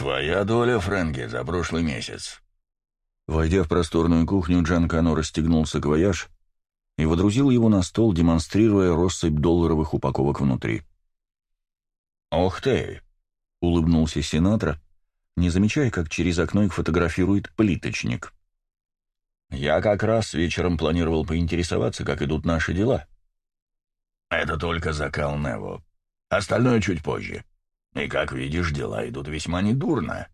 «Твоя доля, Фрэнки, за прошлый месяц». Войдя в просторную кухню, Джан Кано расстегнул саквояж и водрузил его на стол, демонстрируя россыпь долларовых упаковок внутри. «Ох ты!» — улыбнулся сенатор, не замечая, как через окно их фотографирует плиточник. «Я как раз вечером планировал поинтересоваться, как идут наши дела». «Это только закал Нево. Остальное чуть позже. И, как видишь, дела идут весьма недурно».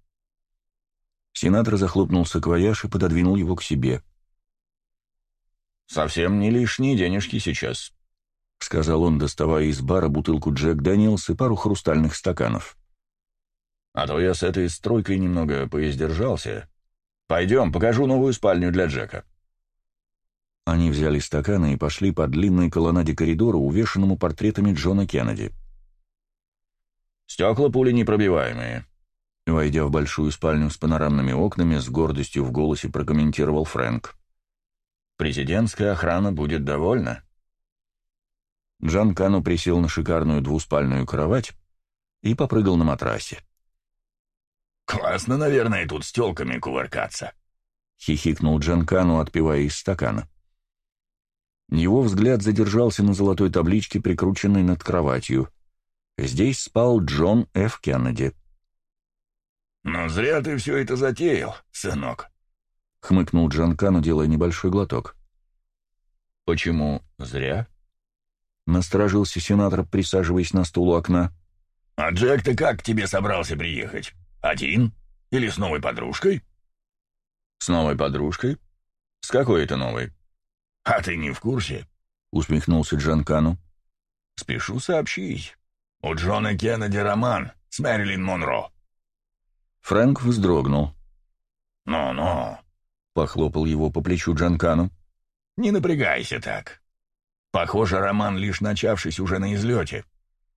Сенатор захлопнул саквояж и пододвинул его к себе. «Совсем не лишние денежки сейчас», — сказал он, доставая из бара бутылку Джек Дэниелс и пару хрустальных стаканов. «А то я с этой стройкой немного поиздержался. Пойдем, покажу новую спальню для Джека». Они взяли стаканы и пошли по длинной колоннаде коридора, увешанному портретами Джона Кеннеди. «Стекла пули непробиваемые», — войдя в большую спальню с панорамными окнами, с гордостью в голосе прокомментировал Фрэнк. «Президентская охрана будет довольна». Джан Кану присел на шикарную двуспальную кровать и попрыгал на матрасе. «Классно, наверное, тут с телками кувыркаться», — хихикнул Джан Кану, отпивая из стакана. Его взгляд задержался на золотой табличке, прикрученной над кроватью. Здесь спал Джон Ф. Кеннеди. «Но зря ты все это затеял, сынок», — хмыкнул Джан Кану, делая небольшой глоток. «Почему зря?» Насторожился сенатор, присаживаясь на стул у окна. «А Джек, ты как к тебе собрался приехать? Один? Или с новой подружкой?» «С новой подружкой? С какой это новой?» «А ты не в курсе?» — усмехнулся Джанкану. «Спешу сообщить. У Джона Кеннеди роман с Мэрилин Монро». Фрэнк вздрогнул. «Ну-ну», — похлопал его по плечу Джанкану. «Не напрягайся так. Похоже, роман, лишь начавшись, уже на излете.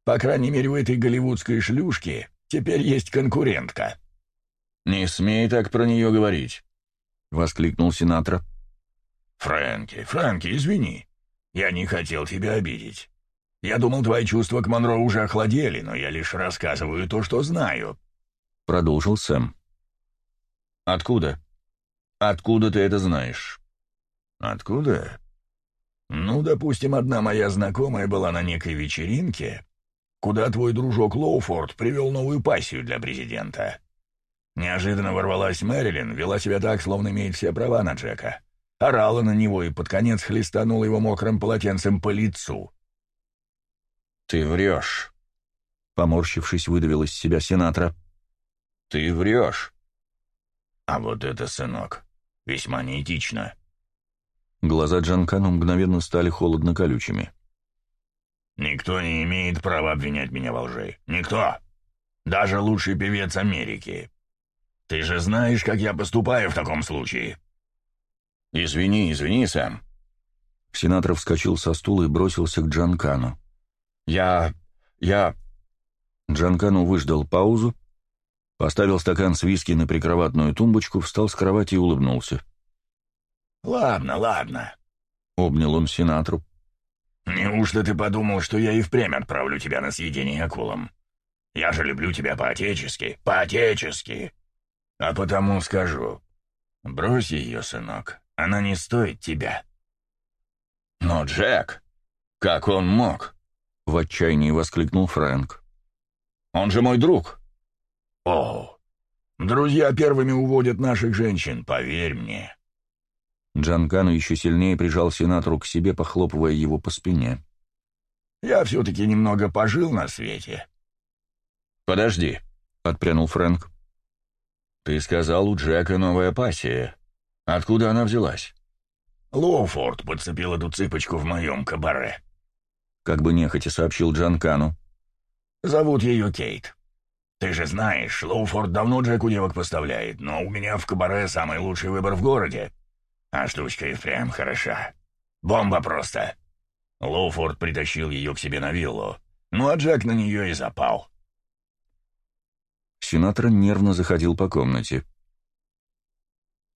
По крайней мере, у этой голливудской шлюшки теперь есть конкурентка». «Не смей так про нее говорить», — воскликнул сенатор. «Фрэнки, Фрэнки, извини. Я не хотел тебя обидеть. Я думал, твои чувства к Монро уже охладели, но я лишь рассказываю то, что знаю», — продолжил Сэм. «Откуда? Откуда ты это знаешь?» «Откуда?» Ну, допустим, одна моя знакомая была на некой вечеринке, куда твой дружок Лоуфорд привел новую пассию для президента. Неожиданно ворвалась Мэрилин, вела себя так, словно имеет все права на Джека. Орала на него и под конец хлестанула его мокрым полотенцем по лицу. «Ты врешь», — поморщившись, выдавил из себя сенатора. «Ты врешь». «А вот это, сынок, весьма неэтично». Глаза Джанкану мгновенно стали холодно-колючими. «Никто не имеет права обвинять меня во лжи. Никто. Даже лучший певец Америки. Ты же знаешь, как я поступаю в таком случае». «Извини, извини, Сэм». Сенатор вскочил со стула и бросился к Джанкану. «Я... я...» Джанкану выждал паузу, поставил стакан с виски на прикроватную тумбочку, встал с кровати и улыбнулся. «Ладно, ладно», — обнял он сенатору. «Неужто ты подумал, что я и впрямь отправлю тебя на съедение акулам? Я же люблю тебя по-отечески, по-отечески. А потому скажу, брось ее, сынок, она не стоит тебя». «Но Джек, как он мог?» — в отчаянии воскликнул Фрэнк. «Он же мой друг». «О, друзья первыми уводят наших женщин, поверь мне». Джанкану еще сильнее прижал сенатору к себе, похлопывая его по спине. «Я все-таки немного пожил на свете». «Подожди», — отпрянул Фрэнк. «Ты сказал, у Джека новая пассия. Откуда она взялась?» «Лоуфорд подцепил эту цыпочку в моем кабаре», — как бы нехотя сообщил Джанкану. «Зовут ее Кейт. Ты же знаешь, Лоуфорд давно Джеку девок поставляет, но у меня в кабаре самый лучший выбор в городе. А штучка и впрямь хороша. Бомба просто. Лоуфорд притащил ее к себе на виллу. Ну а Джек на нее и запал. Сенатор нервно заходил по комнате.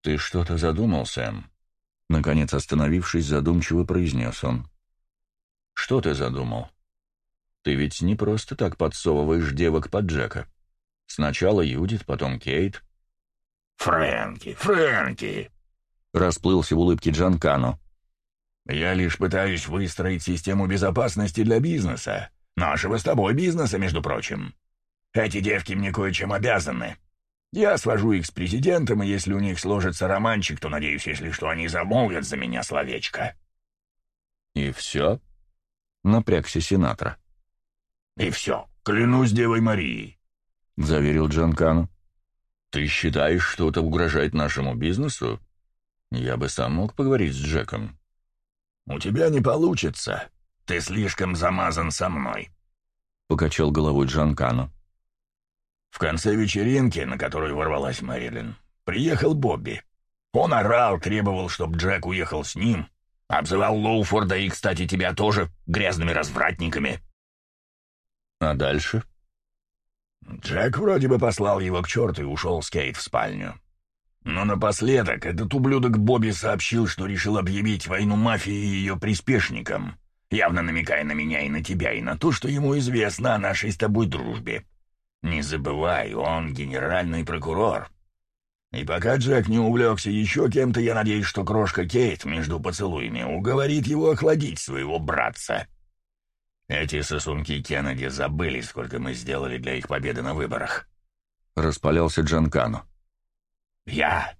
«Ты что-то задумал, Сэм?» Наконец, остановившись, задумчиво произнес он. «Что ты задумал? Ты ведь не просто так подсовываешь девок под Джека. Сначала Юдит, потом Кейт. «Фрэнки, Фрэнки!» — расплылся в улыбке Джанкано. «Я лишь пытаюсь выстроить систему безопасности для бизнеса. Нашего с тобой бизнеса, между прочим. Эти девки мне кое-чем обязаны. Я свожу их с президентом, и если у них сложится романчик, то, надеюсь, если что, они замолвят за меня словечко». «И все?» — напрягся сенатор. «И все. Клянусь Девой Марией», — заверил Джанкану. «Ты считаешь, что это угрожает нашему бизнесу? Я бы сам мог поговорить с Джеком». «У тебя не получится. Ты слишком замазан со мной», — покачал головой Джанкану. В конце вечеринки, на которую ворвалась Мэрилин, приехал Бобби. Он орал, требовал, чтобы Джек уехал с ним, обзывал Лоуфорда и, кстати, тебя тоже грязными развратниками. А дальше? Джек вроде бы послал его к черту и ушел с Кейт в спальню. Но напоследок этот ублюдок Бобби сообщил, что решил объявить войну мафии и ее приспешникам, явно намекая на меня и на тебя, и на то, что ему известно о нашей с тобой дружбе. Не забывай, он генеральный прокурор. И пока Джек не увлекся еще кем-то, я надеюсь, что крошка Кейт между поцелуями уговорит его охладить своего братца. Эти сосунки Кеннеди забыли, сколько мы сделали для их победы на выборах. Распалялся Джанкану. Я...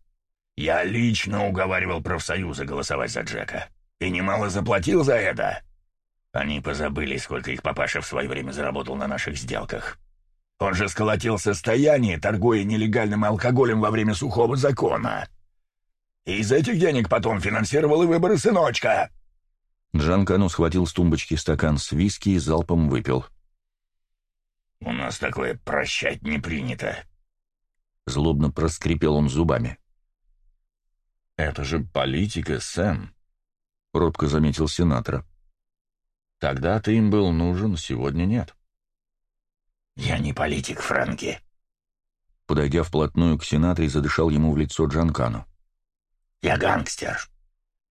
Я лично уговаривал профсоюзы голосовать за Джека. И немало заплатил за это. Они позабыли, сколько их папаша в свое время заработал на наших сделках. Он же сколотил состояние, торгуя нелегальным алкоголем во время сухого закона. И из этих денег потом финансировал и выборы сыночка. Джанкану схватил с тумбочки стакан с виски и залпом выпил. «У нас такое прощать не принято», Злобно проскрипел он зубами. «Это же политика, Сэм», — робко заметил сенатор. «Тогда ты им был нужен, сегодня нет». «Я не политик, Фрэнки». Подойдя вплотную к сенатору, задышал ему в лицо Джанкану. «Я гангстер.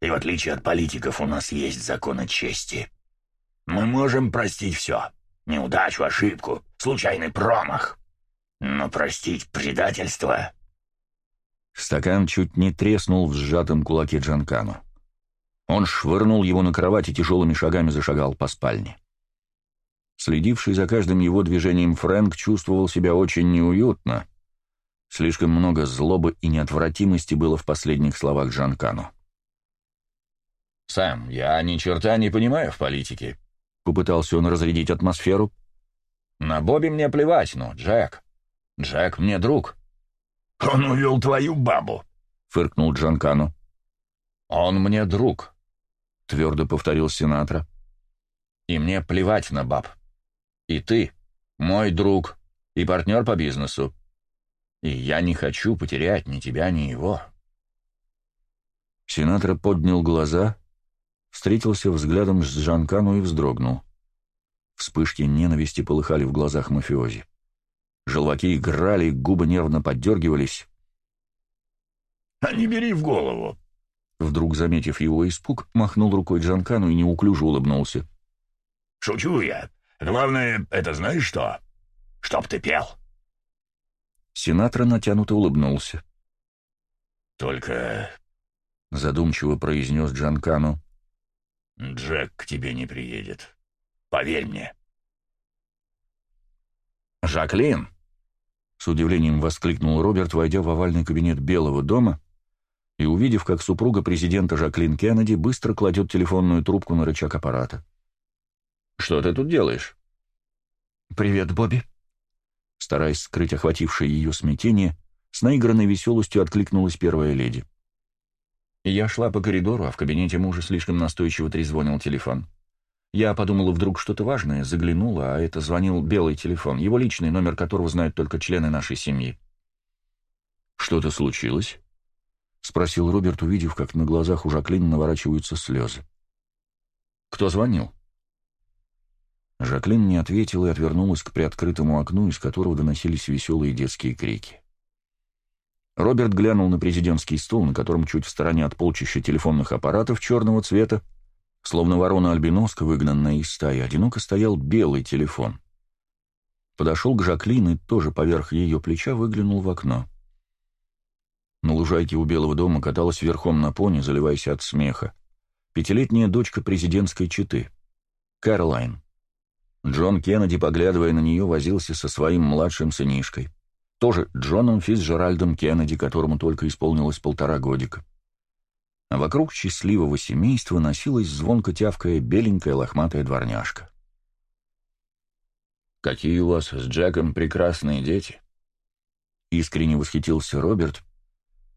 И в отличие от политиков у нас есть законы чести. Мы можем простить все. Неудачу, ошибку, случайный промах. Но простить предательство... Стакан чуть не треснул в сжатом кулаке Джанкану. Он швырнул его на кровать и тяжелыми шагами зашагал по спальне. Следивший за каждым его движением Фрэнк чувствовал себя очень неуютно. Слишком много злобы и неотвратимости было в последних словах Джанкану. «Сэм, я ни черта не понимаю в политике», — попытался он разрядить атмосферу. «На Бобби мне плевать, но Джек...» Джек мне друг». «Он увел твою бабу», — фыркнул Джанкану. «Он мне друг», — твердо повторил сенатор. «И мне плевать на баб. И ты мой друг и партнер по бизнесу. И я не хочу потерять ни тебя, ни его». Сенатор поднял глаза, встретился взглядом с Джанкану и вздрогнул. Вспышки ненависти полыхали в глазах мафиози. Желваки играли, губы нервно поддергивались. «А не бери в голову!» Вдруг, заметив его испуг, махнул рукой Джанкану и неуклюже улыбнулся. «Шучу я. Главное, это знаешь что? Чтоб ты пел!» Сенатор натянуто улыбнулся. «Только...» — задумчиво произнес Джанкану. «Джек к тебе не приедет. Поверь мне». «Жаклин!» — с удивлением воскликнул Роберт, войдя в овальный кабинет Белого дома и увидев, как супруга президента Жаклин Кеннеди быстро кладет телефонную трубку на рычаг аппарата. «Что ты тут делаешь?» «Привет, Бобби!» Стараясь скрыть охватившее ее смятение, с наигранной веселостью откликнулась первая леди. Я шла по коридору, а в кабинете мужа слишком настойчиво трезвонил телефон. Я подумала, вдруг что-то важное, заглянула, а это звонил белый телефон, его личный номер которого знают только члены нашей семьи. «Что-то случилось?» — спросил Роберт, увидев, как на глазах у Жаклин наворачиваются слезы. «Кто звонил?» Жаклин не ответила и отвернулась к приоткрытому окну, из которого доносились веселые детские крики. Роберт глянул на президентский стол, на котором чуть в стороне от полчища телефонных аппаратов черного цвета Словно ворона-альбиноска, выгнанная из стаи, одиноко стоял белый телефон. Подошел к Жаклин и тоже поверх ее плеча выглянул в окно. На лужайке у Белого дома каталась верхом на пони, заливаясь от смеха. Пятилетняя дочка президентской четы. Кэролайн. Джон Кеннеди, поглядывая на нее, возился со своим младшим сынишкой. Тоже Джоном Фицджеральдом Кеннеди, которому только исполнилось полтора годика. А вокруг счастливого семейства носилась звонко тявкая беленькая лохматая дворняжка. «Какие у вас с Джеком прекрасные дети!» Искренне восхитился Роберт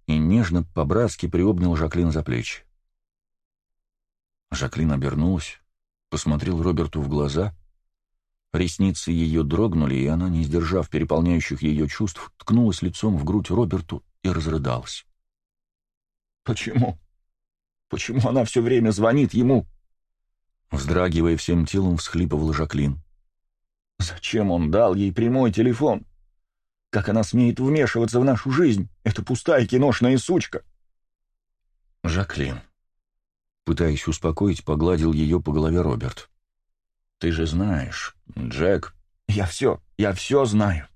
и нежно по-братски приобнял Жаклин за плечи. Жаклин обернулась, посмотрел Роберту в глаза. Ресницы ее дрогнули, и она, не сдержав переполняющих ее чувств, ткнулась лицом в грудь Роберту и разрыдалась. «Почему? Почему она все время звонит ему?» Вздрагивая всем телом, всхлипывала Жаклин. «Зачем он дал ей прямой телефон? Как она смеет вмешиваться в нашу жизнь? Это пустая киношная сучка!» «Жаклин», Пытаясь успокоить, погладил ее по голове Роберт. «Ты же знаешь, Джек...» «Я все, я все знаю.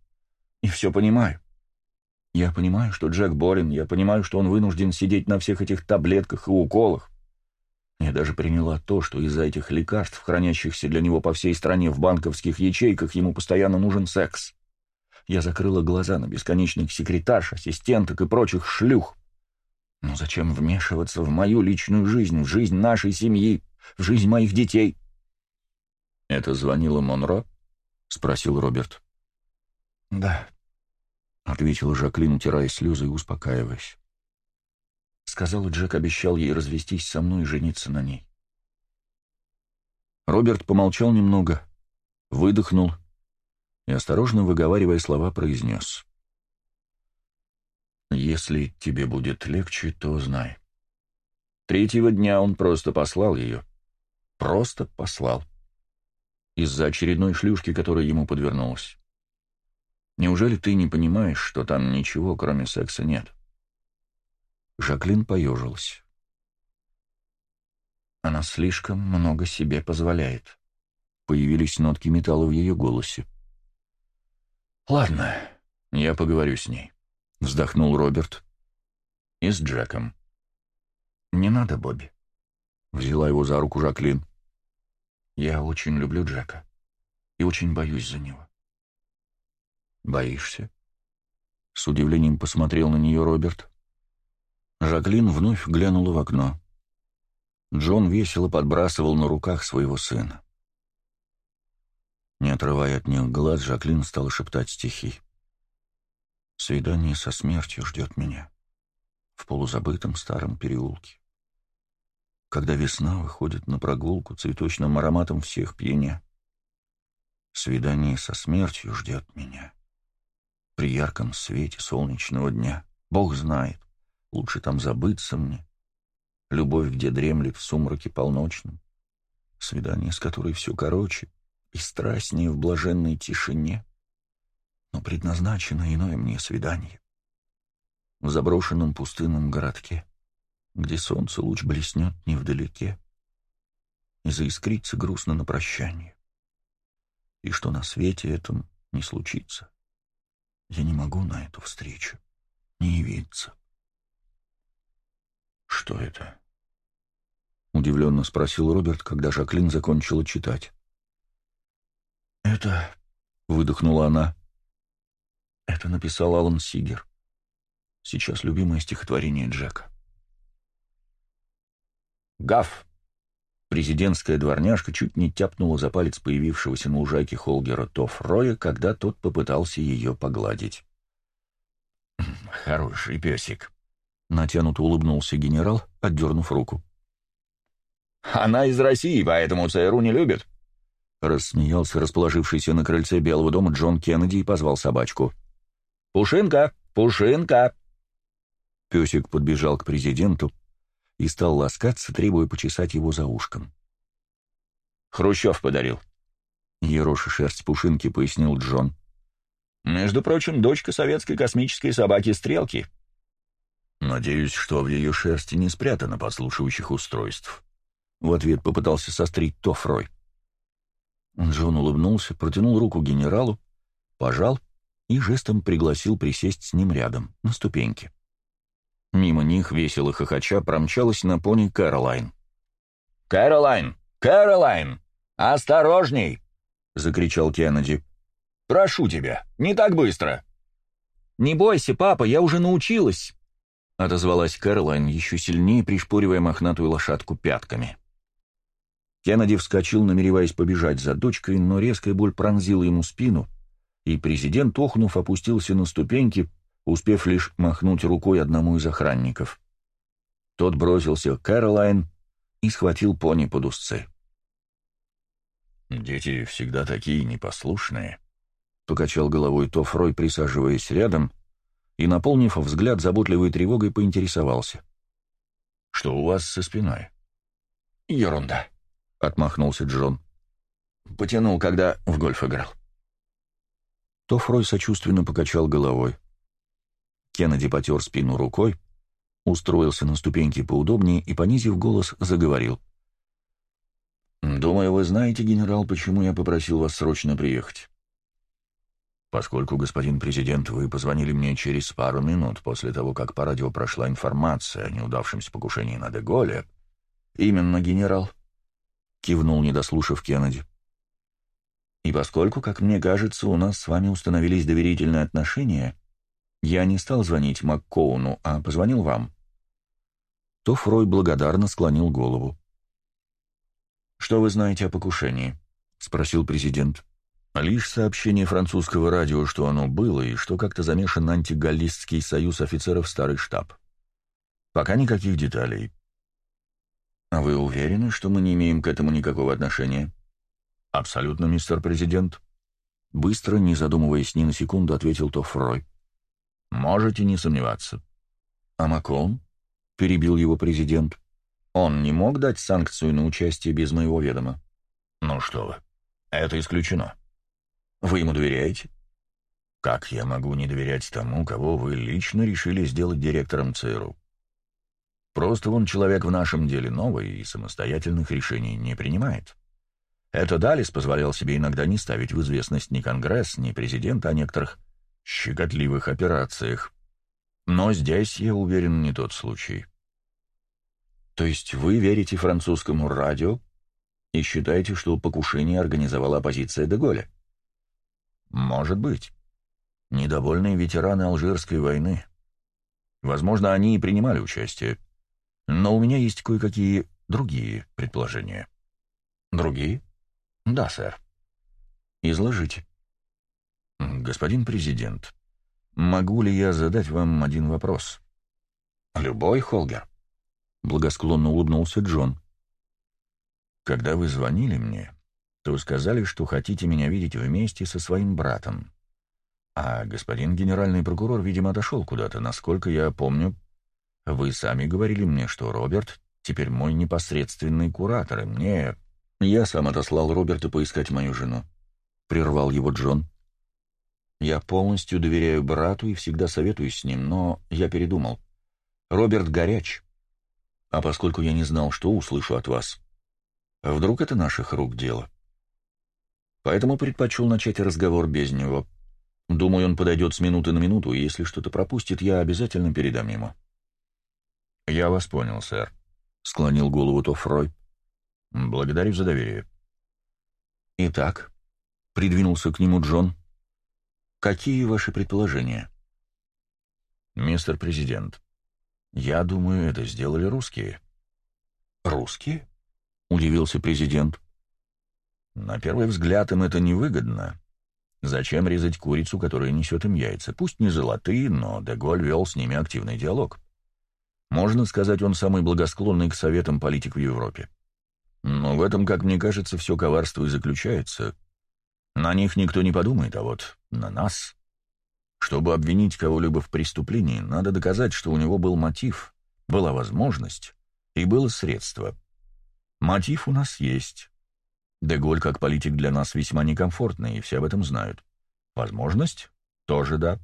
И все понимаю. Я понимаю, что Джек болен, я понимаю, что он вынужден сидеть на всех этих таблетках и уколах. Я даже приняла то, что из-за этих лекарств, хранящихся для него по всей стране в банковских ячейках, ему постоянно нужен секс. Я закрыла глаза на бесконечных секретарш, ассистенток и прочих шлюх. Но зачем вмешиваться в мою личную жизнь, в жизнь нашей семьи, в жизнь моих детей? «Это звонила Монро?» — спросил Роберт. «Да», — ответила Жаклин, утирая слезы и успокаиваясь. Сказала, Джек обещал ей развестись со мной и жениться на ней. Роберт помолчал немного, выдохнул и, осторожно выговаривая слова, произнес. Если тебе будет легче, то знай. Третьего дня он просто послал ее. Просто послал. Из-за очередной шлюшки, которая ему подвернулась. Неужели ты не понимаешь, что там ничего, кроме секса, нет? Жаклин поежилась. Она слишком много себе позволяет. Появились нотки металла в ее голосе. «Ладно, я поговорю с ней». — вздохнул Роберт. «И с Джеком». «Не надо, Бобби», — взяла его за руку Жаклин. «Я очень люблю Джека и очень боюсь за него». «Боишься?» — с удивлением посмотрел на нее Роберт. Жаклин вновь глянула в окно. Джон весело подбрасывал на руках своего сына. Не отрывая от них глаз, Жаклин стала шептать стихи. Свидание со смертью ждет меня в полузабытом старом переулке. Когда весна выходит на прогулку цветочным ароматом всех пьяня. Свидание со смертью ждет меня. При ярком свете солнечного дня. Бог знает, лучше там забыться мне. Любовь, где дремлет в сумраке полночном. Свидание, с которой все короче и страстнее в блаженной тишине но предназначено иное мне свидание. В заброшенном пустынном городке, где солнце луч блеснет невдалеке, и заискрится грустно на прощание. И что на свете этом не случится, я не могу на эту встречу не явиться. «Что это?» — удивленно спросил Роберт, когда Жаклин закончила читать. «Это...» — выдохнула она. Это написал Алан Сигер. Сейчас любимое стихотворение Джека. Гав! Президентская дворняжка чуть не тяпнула за палец появившегося на лужайке Холгера Тофф Роя, когда тот попытался ее погладить. «Хороший песик», — натянуто улыбнулся генерал, отдернув руку. «Она из России, поэтому ЦРУ не любит», — рассмеялся расположившийся на крыльце Белого дома Джон Кеннеди и позвал собачку. «Пушинка! Пушинка!» Песик подбежал к президенту и стал ласкаться, требуя почесать его за ушком. «Хрущев подарил», — ероши шерсть Пушинки пояснил Джон. «Между прочим, дочка советской космической собаки Стрелки». «Надеюсь, что в ее шерсти не спрятано подслушивающих устройств», — в ответ попытался сострить Тофрой. Джон улыбнулся, протянул руку генералу пожал и жестом пригласил присесть с ним рядом, на ступеньке. Мимо них, весело хохоча, промчалась на пони Кэролайн. «Кэролайн! Кэролайн! Осторожней!» — закричал Кеннеди. «Прошу тебя, не так быстро!» «Не бойся, папа, я уже научилась!» — отозвалась Кэролайн, еще сильнее пришпоривая мохнатую лошадку пятками. Кеннеди вскочил, намереваясь побежать за дочкой, но резкая боль пронзила ему спину, и президент, охнув, опустился на ступеньки, успев лишь махнуть рукой одному из охранников. Тот бросился к Кэролайн и схватил пони под узцы. «Дети всегда такие непослушные», — покачал головой Тофрой, присаживаясь рядом, и, наполнив взгляд заботливой тревогой, поинтересовался. «Что у вас со спиной?» «Ерунда», — отмахнулся Джон. «Потянул, когда в гольф играл». Тофрой сочувственно покачал головой. Кеннеди потер спину рукой, устроился на ступеньке поудобнее и, понизив голос, заговорил. «Думаю, вы знаете, генерал, почему я попросил вас срочно приехать. Поскольку, господин президент, вы позвонили мне через пару минут после того, как по радио прошла информация о неудавшемся покушении на Деголе...» «Именно, генерал», — кивнул, не дослушав Кеннеди. «И поскольку, как мне кажется, у нас с вами установились доверительные отношения, я не стал звонить МакКоуну, а позвонил вам». То Фрой благодарно склонил голову. «Что вы знаете о покушении?» — спросил президент. «Лишь сообщение французского радио, что оно было, и что как-то замешан антигаллистский союз офицеров старый штаб. Пока никаких деталей». «А вы уверены, что мы не имеем к этому никакого отношения?» «Абсолютно, мистер президент». Быстро, не задумываясь ни на секунду, ответил Тофрой. «Можете не сомневаться». «А Макон?» — перебил его президент. «Он не мог дать санкцию на участие без моего ведома?» «Ну что вы, это исключено». «Вы ему доверяете?» «Как я могу не доверять тому, кого вы лично решили сделать директором ЦРУ?» «Просто он человек в нашем деле новый и самостоятельных решений не принимает». Это Далис позволял себе иногда не ставить в известность ни Конгресс, ни президента о некоторых щекотливых операциях. Но здесь, я уверен, не тот случай. То есть вы верите французскому радио и считаете, что покушение организовала оппозиция Деголя? Может быть. Недовольные ветераны Алжирской войны. Возможно, они и принимали участие. Но у меня есть кое-какие другие предположения. Другие? Да, сэр. Изложите. «Господин президент, могу ли я задать вам один вопрос?» «Любой, Холгер», — благосклонно улыбнулся Джон. «Когда вы звонили мне, то сказали, что хотите меня видеть вместе со своим братом. А господин генеральный прокурор, видимо, отошел куда-то, насколько я помню. Вы сами говорили мне, что Роберт теперь мой непосредственный куратор, и мне... Я сам отослал Роберта поискать мою жену», — прервал его Джон. Я полностью доверяю брату и всегда советуюсь с ним, но я передумал. Роберт горяч. А поскольку я не знал, что услышу от вас, вдруг это наших рук дело. Поэтому предпочел начать разговор без него. Думаю, он подойдет с минуты на минуту, и если что-то пропустит, я обязательно передам ему. «Я вас понял, сэр», — склонил голову Тофрой. «Благодарю за доверие». «Итак», — придвинулся к нему Джон, — Какие ваши предположения? Мистер Президент, я думаю, это сделали русские. Русские? Удивился президент. На первый взгляд им это невыгодно. Зачем резать курицу, которая несет им яйца? Пусть не золотые, но Деголь вел с ними активный диалог. Можно сказать, он самый благосклонный к советам политик в Европе. Но в этом, как мне кажется, все коварство и заключается — на них никто не подумает, а вот на нас. Чтобы обвинить кого-либо в преступлении, надо доказать, что у него был мотив, была возможность и было средство. Мотив у нас есть. Деголь как политик для нас весьма некомфортный, и все об этом знают. Возможность? Тоже да.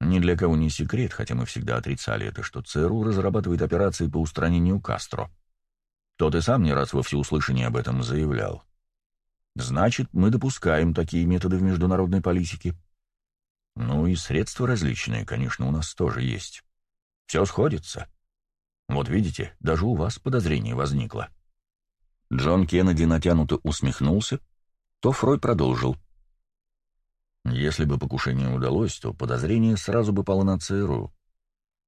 Ни для кого не секрет, хотя мы всегда отрицали это, что ЦРУ разрабатывает операции по устранению Кастро. Тот и сам не раз во всеуслышание об этом заявлял. Значит, мы допускаем такие методы в международной политике. Ну и средства различные, конечно, у нас тоже есть. Все сходится. Вот видите, даже у вас подозрение возникло». Джон Кеннеди натянуто усмехнулся, то Фрой продолжил. «Если бы покушение удалось, то подозрение сразу бы пало на ЦРУ.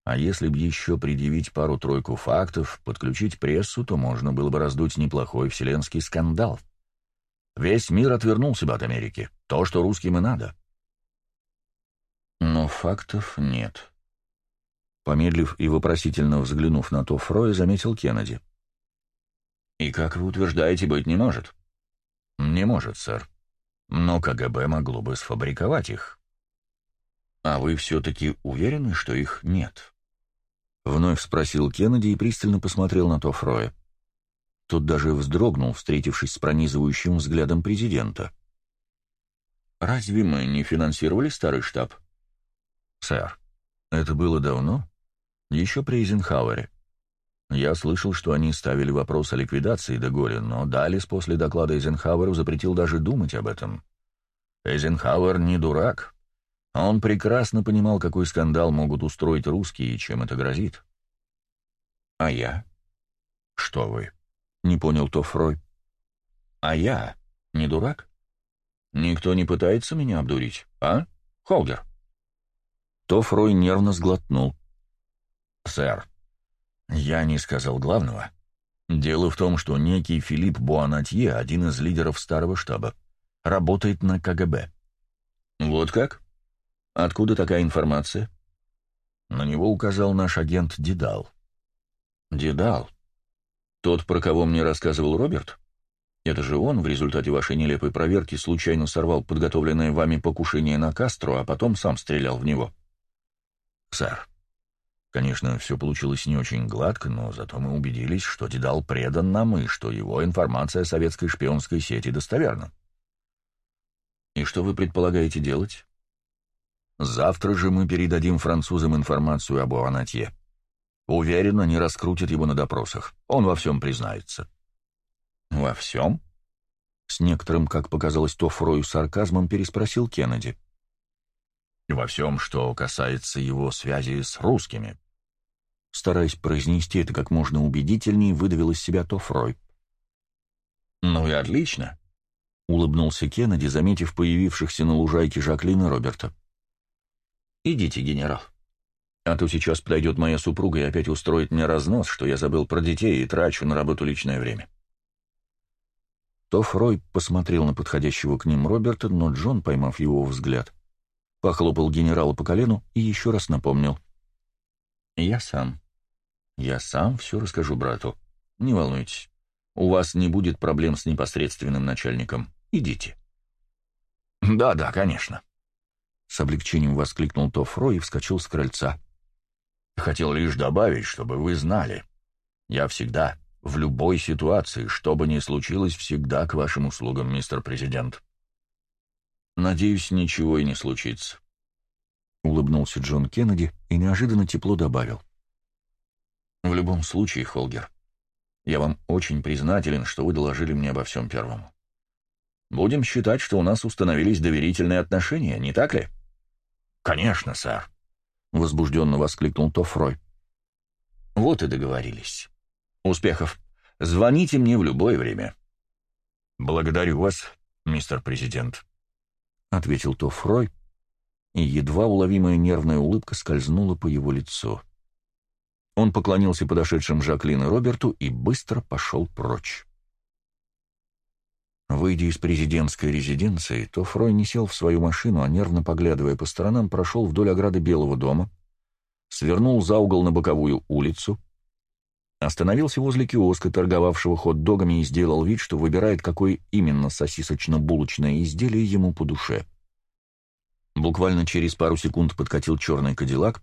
А если бы еще предъявить пару-тройку фактов, подключить прессу, то можно было бы раздуть неплохой вселенский скандал. Весь мир отвернулся бы от Америки. То, что русским и надо. Но фактов нет. Помедлив и вопросительно взглянув на то Фроя, заметил Кеннеди. «И как вы утверждаете, быть не может?» «Не может, сэр. Но КГБ могло бы сфабриковать их». «А вы все-таки уверены, что их нет?» Вновь спросил Кеннеди и пристально посмотрел на Тофроя. Тот даже вздрогнул, встретившись с пронизывающим взглядом президента. «Разве мы не финансировали старый штаб?» «Сэр, это было давно? Еще при Эйзенхауэре. Я слышал, что они ставили вопрос о ликвидации Деголя, но Далис после доклада Эйзенхауэру запретил даже думать об этом. Эйзенхауэр не дурак, он прекрасно понимал, какой скандал могут устроить русские и чем это грозит. «А я?» «Что вы?» — не понял Тофрой. «А я? Не дурак? Никто не пытается меня обдурить, а, Холгер?» Тофрой нервно сглотнул. «Сэр, я не сказал главного. Дело в том, что некий Филипп Буанатье, один из лидеров старого штаба, работает на КГБ». «Вот как?» Откуда такая информация? На него указал наш агент Дедал. Дедал? Тот, про кого мне рассказывал Роберт? Это же он в результате вашей нелепой проверки случайно сорвал подготовленное вами покушение на Кастро, а потом сам стрелял в него. Сэр, конечно, все получилось не очень гладко, но зато мы убедились, что Дедал предан нам и что его информация о советской шпионской сети достоверна. И что вы предполагаете делать? Завтра же мы передадим французам информацию об Уанатье. Уверен, они раскрутят его на допросах. Он во всем признается». «Во всем?» С некоторым, как показалось Тофрою, сарказмом переспросил Кеннеди. «Во всем, что касается его связи с русскими». Стараясь произнести это как можно убедительнее, выдавил из себя Тофрой. «Ну и отлично», — улыбнулся Кеннеди, заметив появившихся на лужайке Жаклин и Роберта. «Идите, генерал. А то сейчас подойдет моя супруга и опять устроит мне разнос, что я забыл про детей и трачу на работу личное время». Тоф Рой посмотрел на подходящего к ним Роберта, но Джон, поймав его взгляд, похлопал генерала по колену и еще раз напомнил. «Я сам. Я сам все расскажу брату. Не волнуйтесь. У вас не будет проблем с непосредственным начальником. Идите». «Да-да, конечно», с облегчением воскликнул Тофро и вскочил с крыльца. «Хотел лишь добавить, чтобы вы знали. Я всегда, в любой ситуации, что бы ни случилось, всегда к вашим услугам, мистер президент». «Надеюсь, ничего и не случится», — улыбнулся Джон Кеннеди и неожиданно тепло добавил. «В любом случае, Холгер, я вам очень признателен, что вы доложили мне обо всем первому. Будем считать, что у нас установились доверительные отношения, не так ли?» «Конечно, сэр», — возбужденно воскликнул Тофрой. «Вот и договорились. Успехов. Звоните мне в любое время». «Благодарю вас, мистер президент», — ответил Тофрой, и едва уловимая нервная улыбка скользнула по его лицу. Он поклонился подошедшим Жаклин и Роберту и быстро пошел прочь. Выйдя из президентской резиденции, то Фрой не сел в свою машину, а нервно поглядывая по сторонам, прошел вдоль ограды Белого дома, свернул за угол на боковую улицу, остановился возле киоска, торговавшего хот-догами, и сделал вид, что выбирает, какое именно сосисочно-булочное изделие ему по душе. Буквально через пару секунд подкатил черный кадиллак,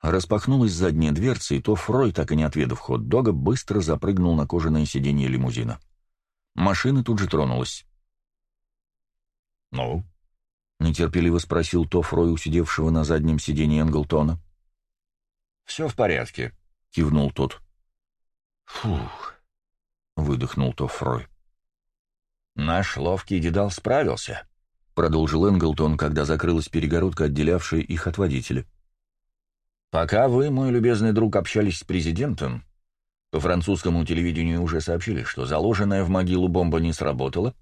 распахнулась задняя дверца, и то Фрой, так и не отведав хот-дога, быстро запрыгнул на кожаное сиденье лимузина. Машина тут же тронулась. «Ну?» — нетерпеливо спросил Тофрой, усидевшего на заднем сиденье Энглтона. «Все в порядке», — кивнул тот. «Фух», — выдохнул Тофрой. «Наш ловкий дедал справился», продолжил Энглтон, когда закрылась перегородка, отделявшая их от водителя. «Пока вы, мой любезный друг, общались с президентом, по французскому телевидению уже сообщили, что заложенная в могилу бомба не сработала,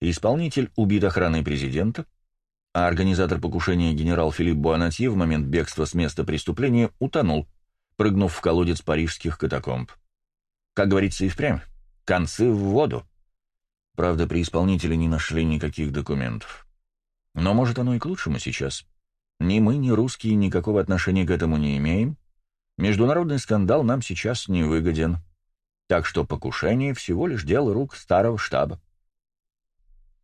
исполнитель убит охраной президента, а организатор покушения генерал Филипп Буанатье в момент бегства с места преступления утонул, прыгнув в колодец парижских катакомб. Как говорится и впрямь, концы в воду. Правда, при исполнителе не нашли никаких документов. Но, может, оно и к лучшему сейчас. Ни мы, ни русские никакого отношения к этому не имеем. Международный скандал нам сейчас не выгоден. Так что покушение всего лишь дело рук старого штаба.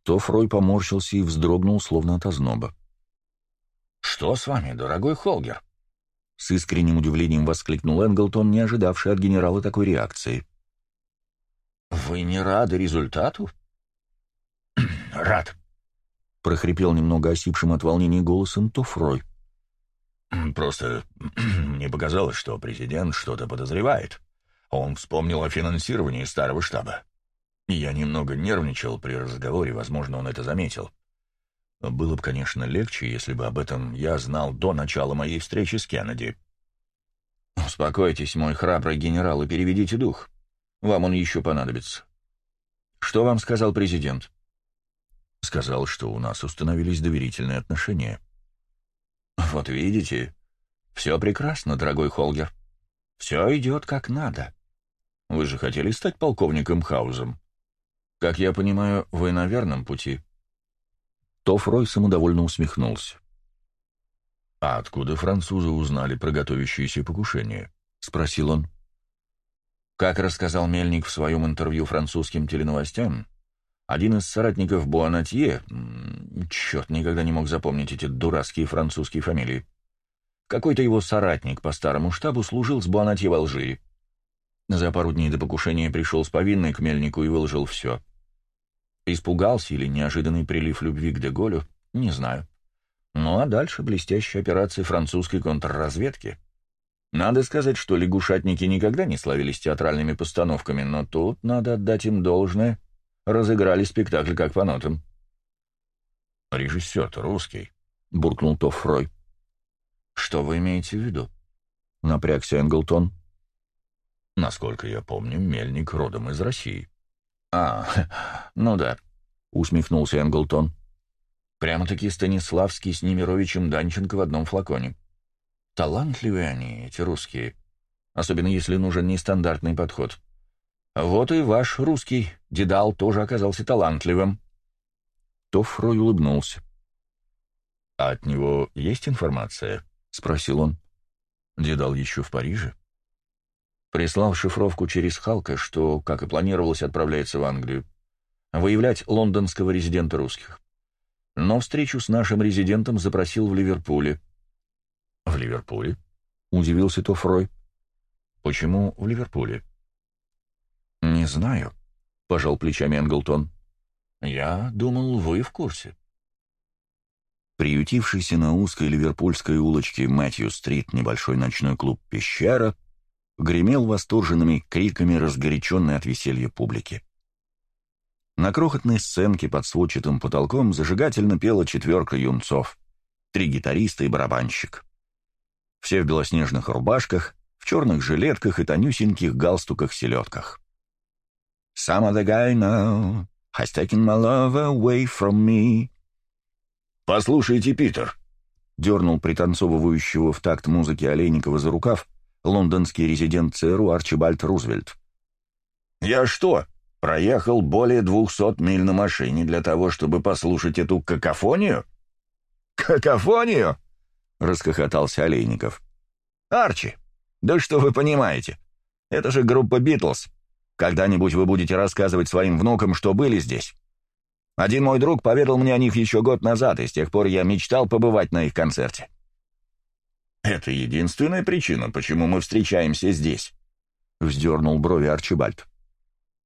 То Фрой поморщился и вздрогнул, словно от озноба. «Что с вами, дорогой Холгер?» С искренним удивлением воскликнул Энглтон, не ожидавший от генерала такой реакции. «Вы не рады результату?» «Рад», — прохрипел немного осипшим от волнения голосом Тофрой. «Просто мне показалось, что президент что-то подозревает. Он вспомнил о финансировании старого штаба. Я немного нервничал при разговоре, возможно, он это заметил. Было бы, конечно, легче, если бы об этом я знал до начала моей встречи с Кеннеди. «Успокойтесь, мой храбрый генерал, и переведите дух. Вам он еще понадобится. Что вам сказал президент?» «Сказал, что у нас установились доверительные отношения». «Вот видите, все прекрасно, дорогой Холгер. Все идет как надо. Вы же хотели стать полковником Хаузом. Как я понимаю, вы на верном пути». Тоф Рой самодовольно усмехнулся. «А откуда французы узнали про готовящееся покушение?» — спросил он. Как рассказал Мельник в своем интервью французским теленовостям, один из соратников Буанатье, черт, никогда не мог запомнить эти дурацкие французские фамилии, какой-то его соратник по старому штабу служил с Буанатье в Алжире. За пару дней до покушения пришел с повинной к Мельнику и выложил все. Испугался или неожиданный прилив любви к Деголю, не знаю. Ну а дальше блестящая операция французской контрразведки. Надо сказать, что лягушатники никогда не славились театральными постановками, но тут надо отдать им должное. Разыграли спектакль как по нотам. «Режиссер-то русский», — буркнул Тоффрой. «Что вы имеете в виду?» — напрягся Энглтон. «Насколько я помню, Мельник родом из России». «А, ну да», — усмехнулся Энглтон. «Прямо-таки Станиславский с Немировичем Данченко в одном флаконе. Талантливые они, эти русские, особенно если нужен нестандартный подход. Вот и ваш русский Дедал тоже оказался талантливым». Тофрой улыбнулся. «А от него есть информация?» — спросил он. «Дедал еще в Париже?» Прислал шифровку через Халка, что, как и планировалось, отправляется в Англию. Выявлять лондонского резидента русских. Но встречу с нашим резидентом запросил в Ливерпуле. «В Ливерпуле?» — удивился Тофрой. «Почему в Ливерпуле?» «Не знаю», — пожал плечами Энглтон. «Я думал, вы в курсе». Приютившийся на узкой ливерпульской улочке Мэтью-стрит небольшой ночной клуб «Пещера» гремел восторженными криками разгоряченной от веселья публики. На крохотной сценке под сводчатым потолком зажигательно пела четверка юнцов, три гитариста и барабанщик. Все в белоснежных рубашках, в черных жилетках и тонюсеньких галстуках-селедках. «Some other guy now has taken my love away from me». «Послушайте, Питер», — дернул пританцовывающего в такт музыки Олейникова за рукав, лондонский резидент ЦРУ Арчибальд Рузвельт. «Я что, проехал более двухсот миль на машине для того, чтобы послушать эту какофонию?» «Какофонию?» — расхохотался Олейников. «Арчи, да что вы понимаете? Это же группа «Битлз». Когда-нибудь вы будете рассказывать своим внукам, что были здесь. Один мой друг поведал мне о них еще год назад, и с тех пор я мечтал побывать на их концерте. «Это единственная причина, почему мы встречаемся здесь», — вздернул брови Арчибальд.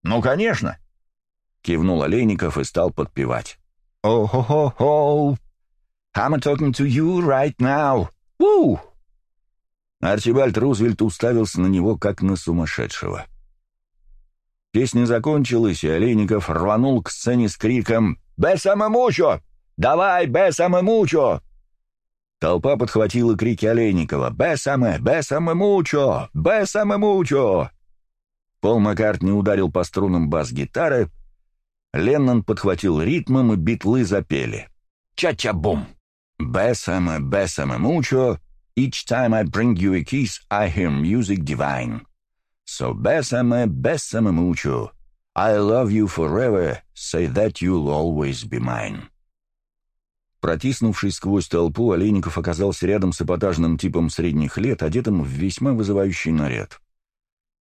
«Ну, конечно», — кивнул Олейников и стал подпевать. «О-хо-хо-хо! I'm talking to you right now! Woo!» Арчибальд Рузвельт уставился на него, как на сумасшедшего. Песня закончилась, и Олейников рванул к сцене с криком «Бесама мучо! Давай, бесаме мучо!» Толпа подхватила крики Олейникова «Бесаме! Бесаме мучо! Бесаме мучо!» Пол Маккартни ударил по струнам бас-гитары, Леннон подхватил ритмом, и битлы запели. «Ча-ча-бум! Бесаме, бесаме мучо! Each time I bring you a kiss, I hear music divine. So bésame, bésame mucho. I love you forever, say that you'll always be mine. Протиснувшись сквозь толпу, Олейников оказался рядом с эпатажным типом средних лет, одетым в весьма вызывающий наряд.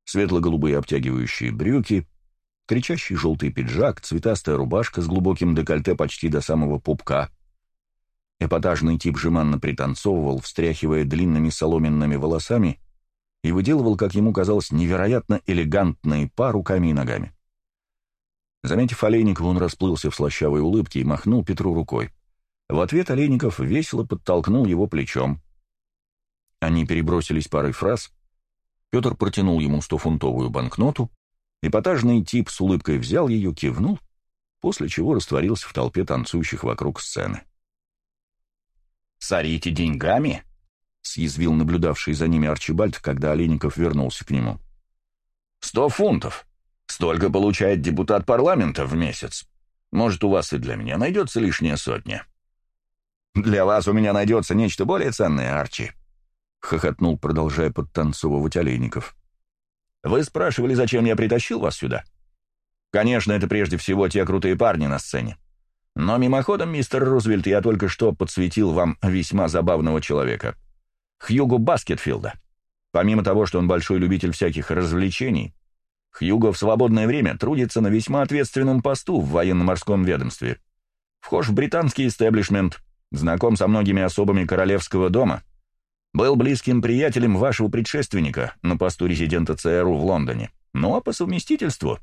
Светло-голубые обтягивающие брюки, кричащий желтый пиджак, цветастая рубашка с глубоким декольте почти до самого пупка. Эпатажный тип жеманно пританцовывал, встряхивая длинными соломенными волосами, и выделывал, как ему казалось, невероятно элегантные па руками и ногами. Заметив Олейникова, он расплылся в слащавой улыбке и махнул Петру рукой. В ответ Олейников весело подтолкнул его плечом. Они перебросились парой фраз. Петр протянул ему стофунтовую банкноту, эпатажный тип с улыбкой взял ее, кивнул, после чего растворился в толпе танцующих вокруг сцены. «Сорите деньгами?» — съязвил наблюдавший за ними Арчибальд, когда Олейников вернулся к нему. «Сто фунтов. Столько получает депутат парламента в месяц. Может, у вас и для меня найдется лишняя сотня?» «Для вас у меня найдется нечто более ценное, Арчи», — хохотнул, продолжая подтанцовывать Олейников. «Вы спрашивали, зачем я притащил вас сюда? Конечно, это прежде всего те крутые парни на сцене. Но мимоходом, мистер Рузвельт, я только что подсветил вам весьма забавного человека. Хьюго Баскетфилда. Помимо того, что он большой любитель всяких развлечений, Хьюго в свободное время трудится на весьма ответственном посту в военно-морском ведомстве. Вхож в британский истеблишмент, знаком со многими особами королевского дома, был близким приятелем вашего предшественника на посту резидента ЦРУ в Лондоне, ну, а по совместительству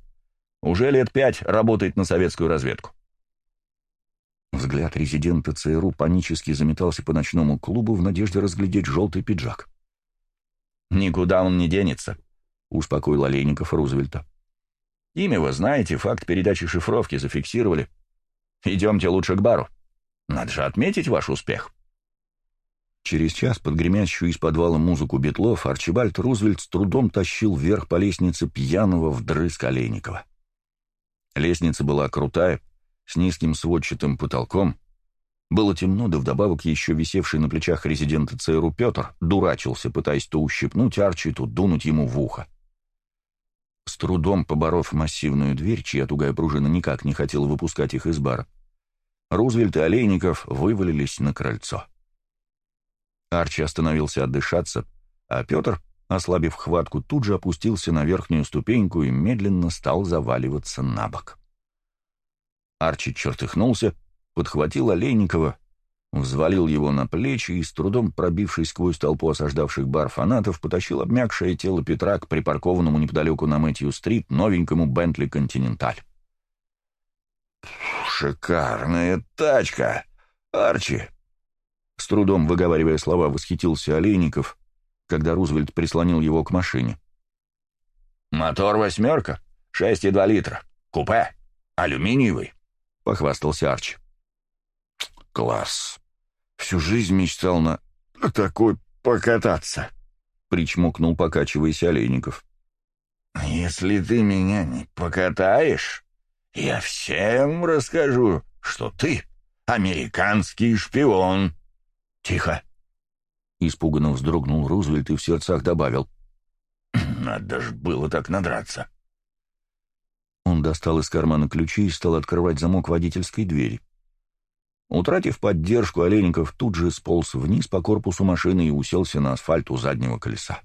уже лет пять работает на советскую разведку. Взгляд резидента ЦРУ панически заметался по ночному клубу в надежде разглядеть желтый пиджак. «Никуда он не денется», — успокоил Олейников Рузвельта. «Имя вы знаете, факт передачи шифровки зафиксировали. Идемте лучше к бару. Надо же отметить ваш успех». Через час под гремящую из подвала музыку Бетлов Арчибальд Рузвельт с трудом тащил вверх по лестнице пьяного вдрызг Олейникова. Лестница была крутая, с низким сводчатым потолком. Было темно, да вдобавок еще висевший на плечах резидента ЦРУ Петр дурачился, пытаясь то ущипнуть Арчи, то дунуть ему в ухо. С трудом поборов массивную дверь, чья тугая пружина никак не хотела выпускать их из бара, Рузвельт и Олейников вывалились на крыльцо. Арчи остановился отдышаться, а Петр, ослабив хватку, тут же опустился на верхнюю ступеньку и медленно стал заваливаться на бок. Арчи чертыхнулся, подхватил Олейникова, взвалил его на плечи и, с трудом пробившись сквозь толпу осаждавших бар фанатов, потащил обмякшее тело Петра к припаркованному неподалеку на Мэтью-стрит новенькому Бентли Континенталь. «Шикарная тачка! Арчи!» С трудом выговаривая слова, восхитился Олейников, когда Рузвельт прислонил его к машине. «Мотор «восьмерка», 6,2 литра, купе, алюминиевый похвастался Арчи. «Класс! Всю жизнь мечтал на такой покататься!» — причмокнул, покачиваясь Олейников. «Если ты меня не покатаешь, я всем расскажу, что ты американский шпион!» «Тихо!» — испуганно вздрогнул Рузвельт и в сердцах добавил. «Надо ж было так надраться!» Он достал из кармана ключи и стал открывать замок водительской двери. Утратив поддержку, Олейников тут же сполз вниз по корпусу машины и уселся на асфальт у заднего колеса.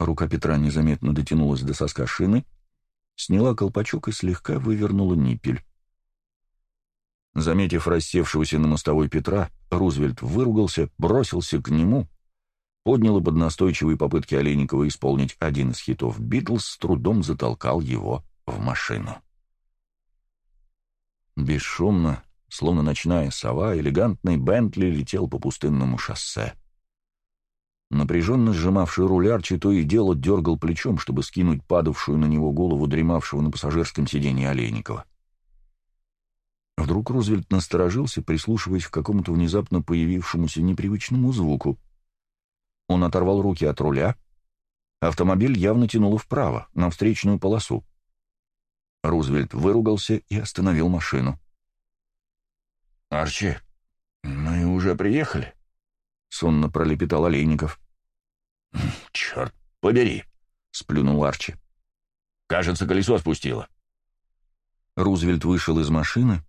Рука Петра незаметно дотянулась до соска шины, сняла колпачок и слегка вывернула ниппель. Заметив рассевшегося на мостовой Петра, Рузвельт выругался, бросился к нему, поднял под настойчивые попытки Олейникова исполнить один из хитов «Битлз», с трудом затолкал его в машину. Бесшумно, словно ночная сова, элегантный Бентли летел по пустынному шоссе. Напряженно сжимавший руль Арчи то и дело дергал плечом, чтобы скинуть падавшую на него голову дремавшего на пассажирском сиденье Олейникова. Вдруг Рузвельт насторожился, прислушиваясь к какому-то внезапно появившемуся непривычному звуку. Он оторвал руки от руля. Автомобиль явно тянуло вправо, на встречную полосу. Рузвельт выругался и остановил машину. «Арчи, мы уже приехали?» — сонно пролепетал Олейников. «Черт побери!» — сплюнул Арчи. «Кажется, колесо спустило». Рузвельт вышел из машины,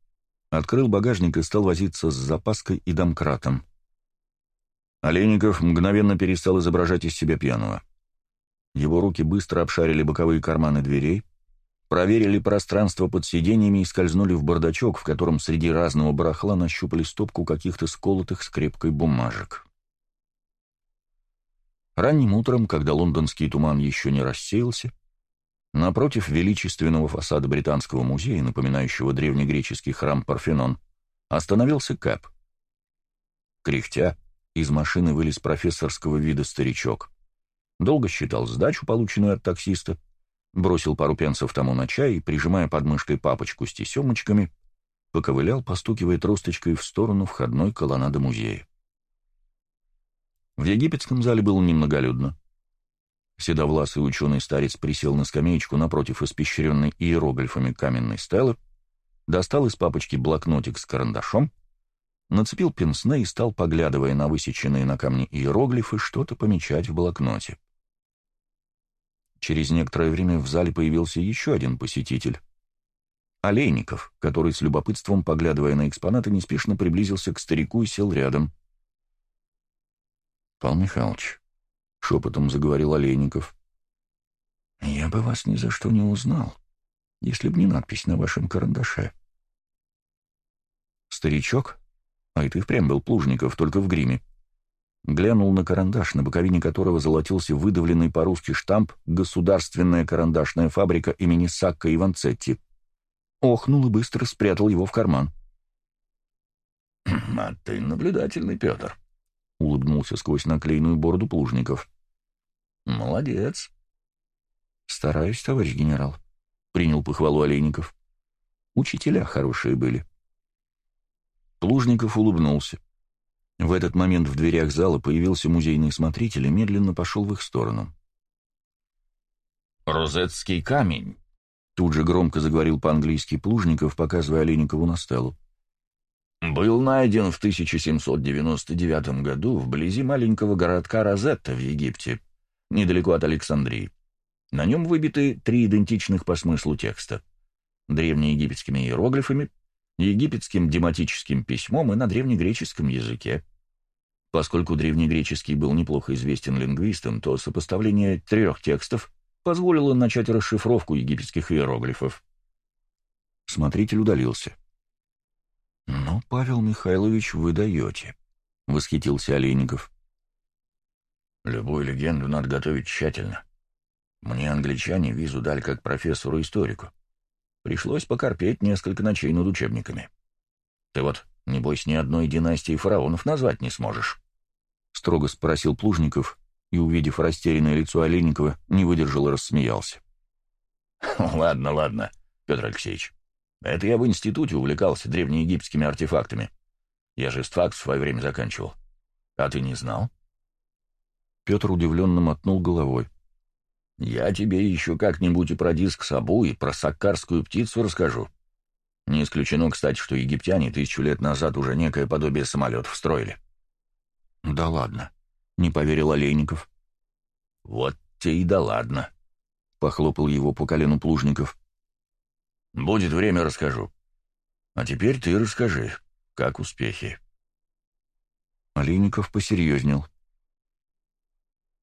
открыл багажник и стал возиться с запаской и домкратом. Олейников мгновенно перестал изображать из себя пьяного. Его руки быстро обшарили боковые карманы дверей, проверили пространство под сиденьями и скользнули в бардачок, в котором среди разного барахла нащупали стопку каких-то сколотых скрепкой бумажек. Ранним утром, когда лондонский туман еще не рассеялся, напротив величественного фасада Британского музея, напоминающего древнегреческий храм Парфенон, остановился Кэп. Кряхтя, из машины вылез профессорского вида старичок. Долго считал сдачу, полученную от таксиста, бросил пару пенсов тому на чай и, прижимая под мышкой папочку с тесемочками, поковылял, постукивая тросточкой в сторону входной колоннады музея. В египетском зале было немноголюдно. Седовласый ученый-старец присел на скамеечку напротив испещренной иероглифами каменной стелы, достал из папочки блокнотик с карандашом, нацепил пенсне и стал, поглядывая на высеченные на камне иероглифы, что-то помечать в блокноте. Через некоторое время в зале появился еще один посетитель. Олейников, который с любопытством, поглядывая на экспонаты, неспешно приблизился к старику и сел рядом. — Павел Михайлович, — шепотом заговорил Олейников, — я бы вас ни за что не узнал, если б не надпись на вашем карандаше. Старичок, а это и впрямь был Плужников, только в гриме, глянул на карандаш, на боковине которого золотился выдавленный по-русски штамп «Государственная карандашная фабрика имени Сакка и Ванцетти». Охнул и быстро спрятал его в карман. «А ты наблюдательный, Петр», — улыбнулся сквозь наклеенную бороду Плужников. «Молодец». «Стараюсь, товарищ генерал», — принял похвалу Олейников. «Учителя хорошие были». Плужников улыбнулся. В этот момент в дверях зала появился музейный смотритель и медленно пошел в их сторону. «Розетский камень», — тут же громко заговорил по-английски Плужников, показывая Олейникову на стелу. «Был найден в 1799 году вблизи маленького городка Розетта в Египте, недалеко от Александрии. На нем выбиты три идентичных по смыслу текста — древнеегипетскими иероглифами, египетским дематическим письмом и на древнегреческом языке. Поскольку древнегреческий был неплохо известен лингвистам, то сопоставление трех текстов позволило начать расшифровку египетских иероглифов. Смотритель удалился. «Ну, Павел Михайлович, вы даете», — восхитился Олейников. «Любую легенду надо готовить тщательно. Мне англичане визу дали как профессору-историку. Пришлось покорпеть несколько ночей над учебниками. Ты вот, небось, ни одной династии фараонов назвать не сможешь. Строго спросил Плужников и, увидев растерянное лицо Олейникова, не выдержал и рассмеялся. «Ладно, ладно, Петр Алексеевич. Это я в институте увлекался древнеегипетскими артефактами. Я же стфак в свое время заканчивал. А ты не знал?» Петр удивленно мотнул головой. Я тебе еще как-нибудь и про диск Сабу, и про саккарскую птицу расскажу. Не исключено, кстати, что египтяне тысячу лет назад уже некое подобие самолетов строили. «Да ладно», — не поверил Олейников. «Вот те и да ладно», — похлопал его по колену Плужников. «Будет время, расскажу. А теперь ты расскажи, как успехи». Олейников посерьезнел.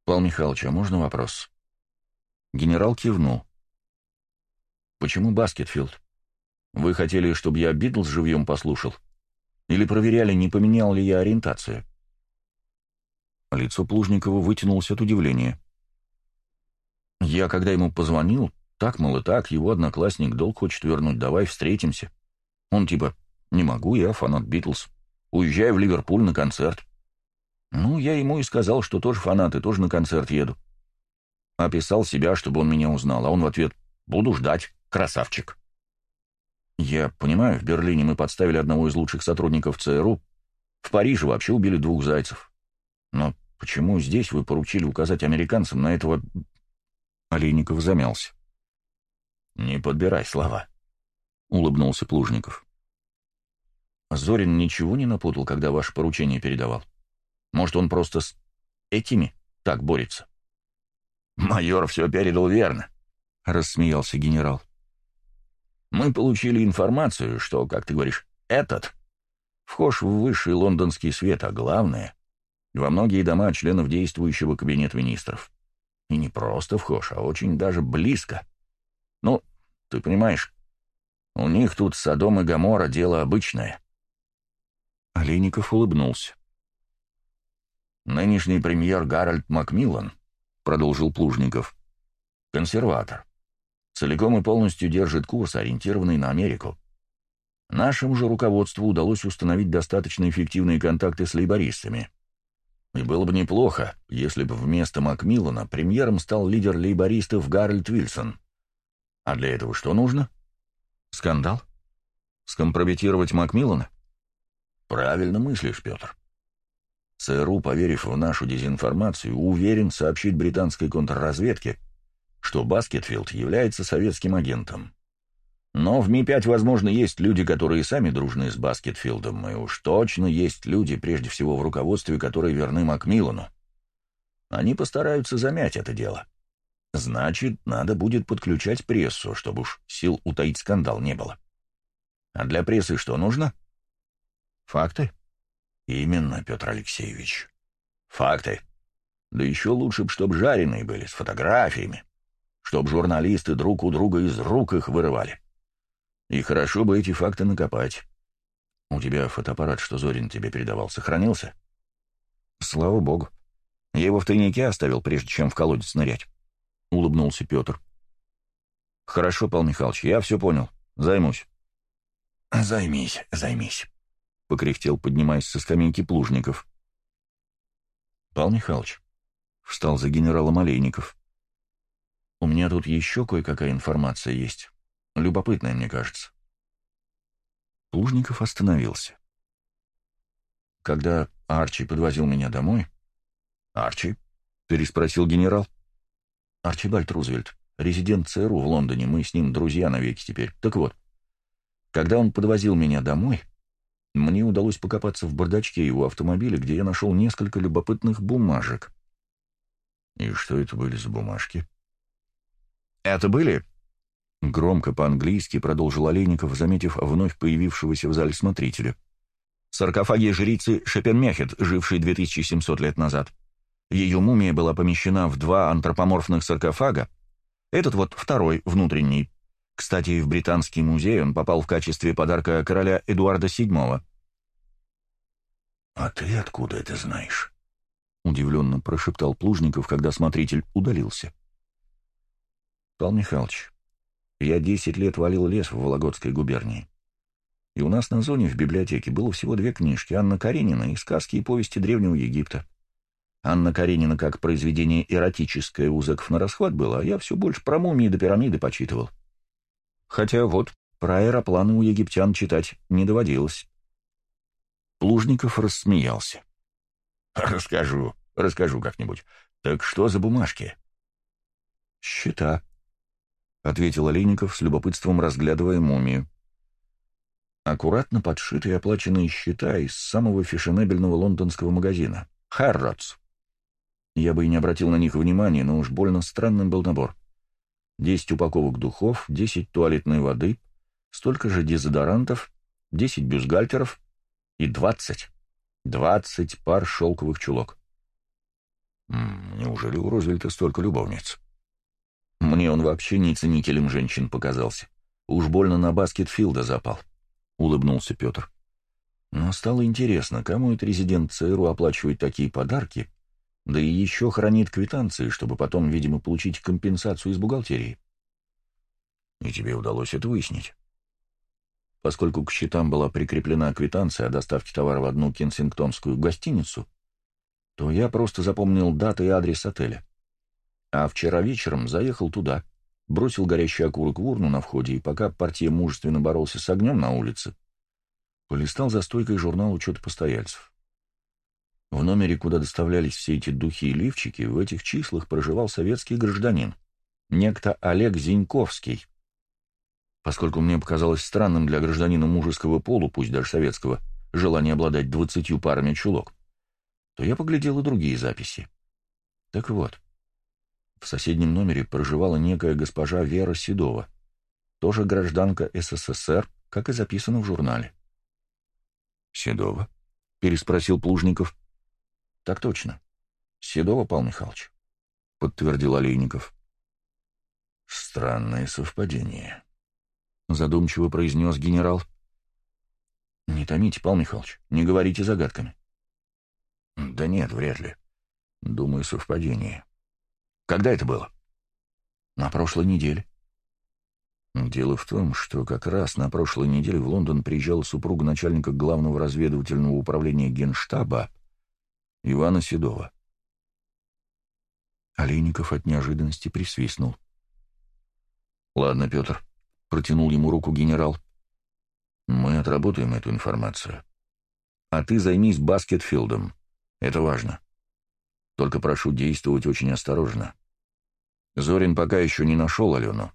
«Павел Михайлович, а можно вопрос?» Генерал кивнул. «Почему Баскетфилд? Вы хотели, чтобы я Битлз живьем послушал? Или проверяли, не поменял ли я ориентацию?» Лицо Плужникова вытянулось от удивления. «Я, когда ему позвонил, так, мол, и так, его одноклассник долг хочет вернуть, давай встретимся. Он типа, не могу, я фанат Битлз. Уезжаю в Ливерпуль на концерт. Ну, я ему и сказал, что тоже фанат и тоже на концерт еду. Описал себя, чтобы он меня узнал, а он в ответ «Буду ждать, красавчик». Я понимаю, в Берлине мы подставили одного из лучших сотрудников ЦРУ. В Париже вообще убили двух зайцев. Но почему здесь вы поручили указать американцам на этого...» Олейников замялся. «Не подбирай слова», — улыбнулся Плужников. Зорин ничего не напутал, когда ваше поручение передавал? Может, он просто с этими так борется?» «Майор все передал верно», — рассмеялся генерал. «Мы получили информацию, что, как ты говоришь, этот вхож в высший лондонский свет, а главное — во многие дома членов действующего кабинета министров. И не просто вхож, а очень даже близко. Ну, ты понимаешь, у них тут Содом и Гамора дело обычное». Олейников улыбнулся. «Нынешний премьер Гарольд Макмиллан», — продолжил Плужников, — «консерватор. Целиком и полностью держит курс, ориентированный на Америку. Нашему же руководству удалось установить достаточно эффективные контакты с лейбористами. И было бы неплохо, если бы вместо Макмиллана премьером стал лидер лейбористов Гарольд Вильсон. А для этого что нужно? Скандал? Скомпрометировать Макмиллана? Правильно мыслишь, Петр. ЦРУ, поверив в нашу дезинформацию, уверенно сообщит британской контрразведке, что Баскетфилд является советским агентом. Но в МИ-5, возможно, есть люди, которые сами дружны с Баскетфилдом, и уж точно есть люди, прежде всего в руководстве, которые верны Макмиллану. Они постараются замять это дело. Значит, надо будет подключать прессу, чтобы уж сил утаить скандал не было. А для прессы что нужно? Факты? Именно, Петр Алексеевич. Факты. Да еще лучше б, чтоб жареные были, с фотографиями. Чтоб журналисты друг у друга из рук их вырывали. И хорошо бы эти факты накопать. У тебя фотоаппарат, что Зорин тебе передавал, сохранился? Слава богу. Я его в тайнике оставил, прежде чем в колодец нырять. Улыбнулся Петр. Хорошо, Павел Михайлович, я все понял. Займусь. Займись, займись покряхтел, поднимаясь со скамейки плужников. «Пал Михайлович», — встал за генералом Олейников, — «у меня тут еще кое-какая информация есть. Любопытная, мне кажется». Плужников остановился. Когда Арчи подвозил меня домой... «Арчи?» — переспросил генерал. «Арчибальд Рузвельт, резидент ЦРУ в Лондоне, мы с ним друзья навеки теперь. Так вот, когда он подвозил меня домой, мне удалось покопаться в бардачке его автомобиля, где я нашел несколько любопытных бумажек. И что это были за бумажки? «Это были...» Громко по-английски продолжил Олейников, заметив вновь появившегося в зале смотрителя. «Саркофаги жрицы Шепенмехет, жившей 2700 лет назад. Ее мумия была помещена в два антропоморфных саркофага. Этот вот второй, внутренний, кстати, в Британский музей он попал в качестве подарка короля Эдуарда VII. «А ты откуда это знаешь?» — удивленно прошептал Плужников, когда смотритель удалился. «Павел Михайлович, я десять лет валил лес в Вологодской губернии. И у нас на зоне в библиотеке было всего две книжки «Анна Каренина» и «Сказки и повести Древнего Египта». Анна Каренина как произведение эротическое у зэков на расхват было, а я все больше про мумии до пирамиды почитывал. Хотя вот про аэропланы у египтян читать не доводилось. Плужников рассмеялся. «Расскажу, расскажу как-нибудь. Так что за бумажки?» «Счета», — ответил Олейников с любопытством, разглядывая мумию. Аккуратно подшитые оплаченные счета из самого фешенебельного лондонского магазина — «Харротс». Я бы и не обратил на них внимания, но уж больно странным был набор. 10 упаковок духов, 10 туалетной воды, столько же дезодорантов, 10 бюстгальтеров и 20, 20 пар шелковых чулок. Неужели у Рузвельта столько любовниц? Мне он вообще не ценителем женщин показался. Уж больно на Баскетфилда запал, — улыбнулся Петр. Но стало интересно, кому этот резидент ЦРУ оплачивает такие подарки, да и еще хранит квитанции, чтобы потом, видимо, получить компенсацию из бухгалтерии. И тебе удалось это выяснить? Поскольку к счетам была прикреплена квитанция о доставке товара в одну кенсингтонскую гостиницу, то я просто запомнил даты и адрес отеля. А вчера вечером заехал туда бросил горящий окурок в урну на входе, и пока партия мужественно боролся с огнем на улице, полистал за стойкой журнал учета постояльцев. В номере, куда доставлялись все эти духи и лифчики, в этих числах проживал советский гражданин, некто Олег Зиньковский. Поскольку мне показалось странным для гражданина мужеского полу, пусть даже советского, желание обладать двадцатью парами чулок, то я поглядел и другие записи. Так вот, в соседнем номере проживала некая госпожа Вера Седова, тоже гражданка СССР, как и записано в журнале. «Седова?» — переспросил Плужников. «Так точно. Седова, Павел Михайлович», — подтвердил Олейников. «Странное совпадение», — задумчиво произнес генерал. «Не томите, Павел Михайлович, не говорите загадками». «Да нет, вряд ли. Думаю, совпадение. Когда это было?» «На прошлой неделе». Дело в том, что как раз на прошлой неделе в Лондон приезжала супруга начальника главного разведывательного управления Генштаба Ивана Седова. Олейников от неожиданности присвистнул. «Ладно, Петр», — протянул ему руку генерал. «Мы отработаем эту информацию. А ты займись Баскетфилдом. Это важно. Только прошу действовать очень осторожно. Зорин пока еще не нашел Алену.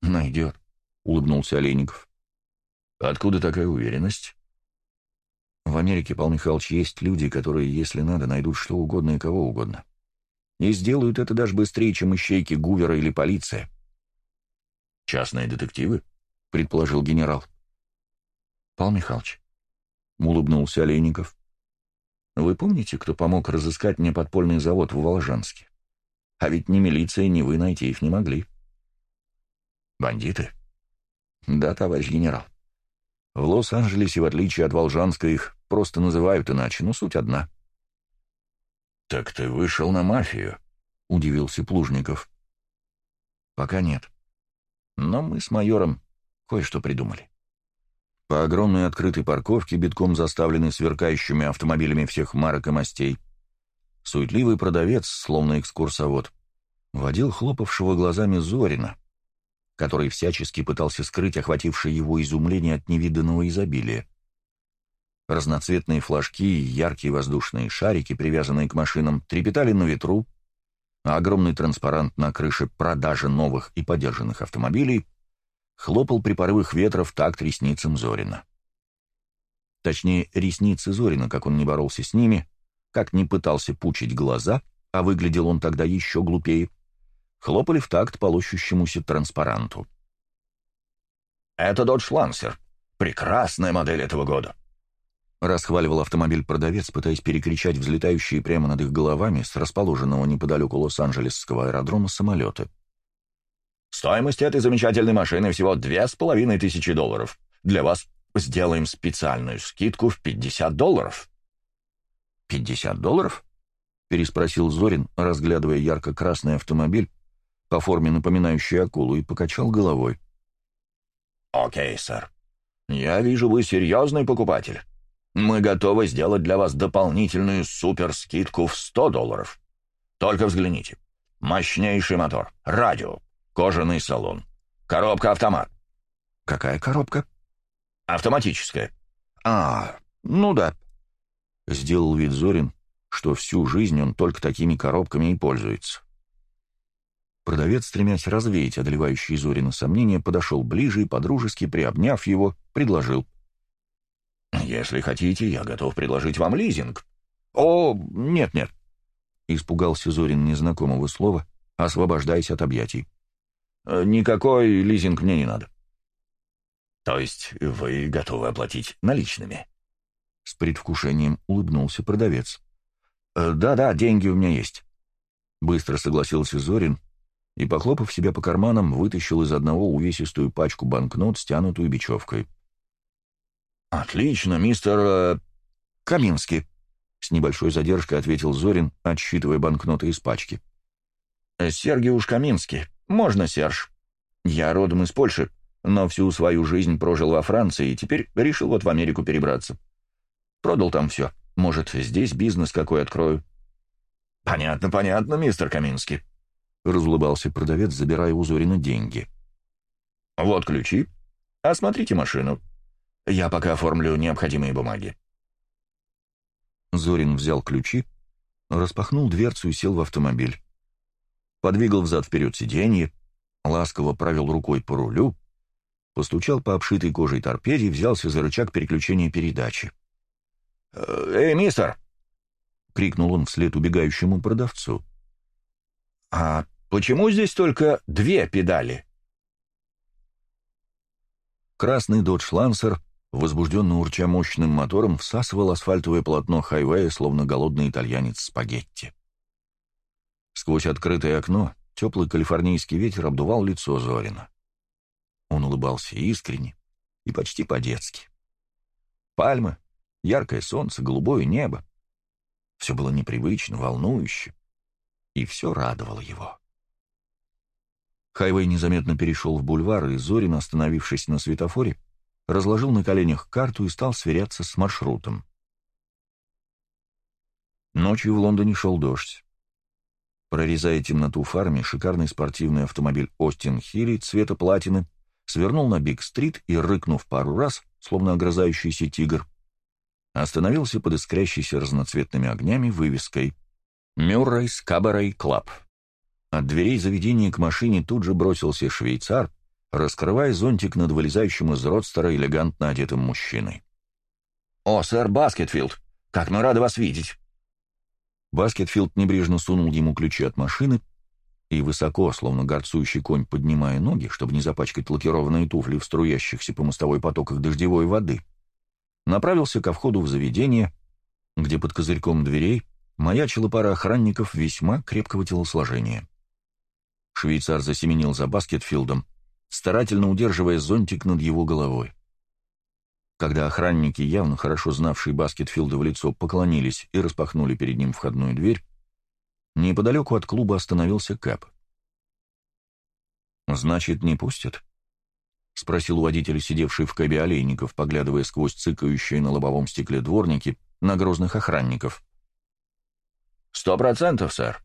«Найдет», — улыбнулся Олейников. «Откуда такая уверенность?» «В Америке, Павел Михайлович, есть люди, которые, если надо, найдут что угодно и кого угодно. И сделают это даже быстрее, чем ищейки Гувера или полиция». «Частные детективы?» — предположил генерал. «Павел Михайлович», — улыбнулся Олейников, — «вы помните, кто помог разыскать мне подпольный завод в Волжанске? А ведь ни милиция, ни вы найти их не могли». Бандиты? Да, товарищ генерал. В Лос-Анджелесе, в отличие от Волжанска, их просто называют иначе, но суть одна. «Так ты вышел на мафию?» — удивился Плужников. «Пока нет. Но мы с майором кое-что придумали». По огромной открытой парковке, битком заставленной сверкающими автомобилями всех марок и мастей, суетливый продавец, словно экскурсовод, водил хлопавшего глазами Зорина, который всячески пытался скрыть охватившее его изумление от невиданного изобилия. Разноцветные флажки и яркие воздушные шарики, привязанные к машинам, трепетали на ветру, а огромный транспарант на крыше продажи новых и подержанных автомобилей хлопал при порывах ветра в такт ресницам Зорина. Точнее, ресницы Зорина, как он не боролся с ними, как не пытался пучить глаза, а выглядел он тогда еще глупее, хлопали в такт полощущемуся транспаранту. «Это Dodge Lancer. Прекрасная модель этого года», — расхваливал автомобиль продавец, пытаясь перекричать взлетающие прямо над их головами с расположенного неподалеку Лос-Анджелесского аэродрома самолеты. «Стоимость этой замечательной машины всего две с половиной тысячи долларов. Для вас сделаем специальную скидку в пятьдесят долларов». «Пятьдесят долларов?» — переспросил Зорин, разглядывая ярко-красный автомобиль, по форме напоминающий акулу, и покачал головой. «Окей, сэр. Я вижу, вы серьезный покупатель. Мы готовы сделать для вас дополнительную суперскидку в 100 долларов. Только взгляните. Мощнейший мотор, радио, кожаный салон, коробка-автомат». «Какая коробка?» «Автоматическая». «А, ну да». Сделал вид Зорин, что всю жизнь он только такими коробками и пользуется. Продавец, стремясь развеять одолевающие Зорина сомнения, подошел ближе и, подружески приобняв его, предложил. «Если хотите, я готов предложить вам лизинг». «О, нет-нет», — испугался Зорин незнакомого слова, освобождаясь от объятий. «Э, «Никакой лизинг мне не надо». «То есть вы готовы оплатить наличными?» С предвкушением улыбнулся продавец. «Э, «Да-да, деньги у меня есть». Быстро согласился Зорин, и, похлопав себя по карманам, вытащил из одного увесистую пачку банкнот, стянутую бечевкой. «Отлично, мистер... Э, Каминский», — с небольшой задержкой ответил Зорин, отсчитывая банкноты из пачки. «Э, «Сергиуш Каминский. Можно, Серж. Я родом из Польши, но всю свою жизнь прожил во Франции и теперь решил вот в Америку перебраться. Продал там все. Может, здесь бизнес какой открою». «Понятно, понятно, мистер Каминский», — разулыбался продавец, забирая у Зорина деньги. «Вот ключи. Осмотрите машину. Я пока оформлю необходимые бумаги». Зорин взял ключи, распахнул дверцу и сел в автомобиль. Подвигал взад-вперед сиденье, ласково провел рукой по рулю, постучал по обшитой кожей торпеде и взялся за рычаг переключения передачи. «Э, «Эй, мистер!» — крикнул он вслед убегающему продавцу. «А почему здесь только две педали?» Красный Dodge Lancer, возбужденно урча мощным мотором, всасывал асфальтовое полотно хайвея, словно голодный итальянец спагетти. Сквозь открытое окно теплый калифорнийский ветер обдувал лицо Зорина. Он улыбался искренне и почти по-детски. Пальмы, яркое солнце, голубое небо. Все было непривычно, волнующе, и все радовало его. Хайвей незаметно перешел в бульвар, и Зорин, остановившись на светофоре, разложил на коленях карту и стал сверяться с маршрутом. Ночью в Лондоне шел дождь. Прорезая темноту фарми, шикарный спортивный автомобиль Остин Хилли цвета платины свернул на Биг-стрит и, рыкнув пару раз, словно огрызающийся тигр, остановился под искрящейся разноцветными огнями вывеской «Murray's Cabaret Club». От дверей заведения к машине тут же бросился швейцар, раскрывая зонтик над вылезающим из родстера элегантно одетым мужчиной. «О, сэр Баскетфилд, как мы рады вас видеть!» Баскетфилд небрежно сунул ему ключи от машины и, высоко, словно гарцующий конь, поднимая ноги, чтобы не запачкать лакированные туфли в струящихся по мостовой потоках дождевой воды, направился ко входу в заведение, где под козырьком дверей маячила пара охранников весьма крепкого телосложения. Швейцар засеменил за Баскетфилдом, старательно удерживая зонтик над его головой. Когда охранники, явно хорошо знавшие Баскетфилда в лицо, поклонились и распахнули перед ним входную дверь, неподалеку от клуба остановился Кэп. «Значит, не пустят?» — спросил у водителя, сидевший в кэбе олейников, поглядывая сквозь цыкающие на лобовом стекле дворники на грозных охранников. «Сто процентов, сэр.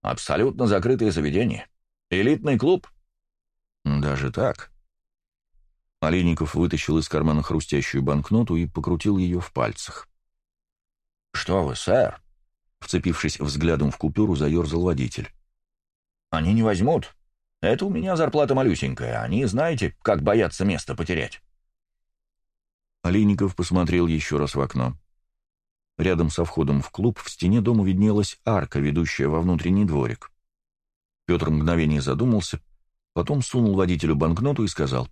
Абсолютно закрытое заведение. Элитный клуб». «Даже так?» Олейников вытащил из кармана хрустящую банкноту и покрутил ее в пальцах. «Что вы, сэр?» Вцепившись взглядом в купюру, заерзал водитель. «Они не возьмут. Это у меня зарплата малюсенькая. Они, знаете, как боятся место потерять». Олейников посмотрел еще раз в окно. Рядом со входом в клуб в стене дома виднелась арка, ведущая во внутренний дворик. Петр мгновение задумался, потом сунул водителю банкноту и сказал.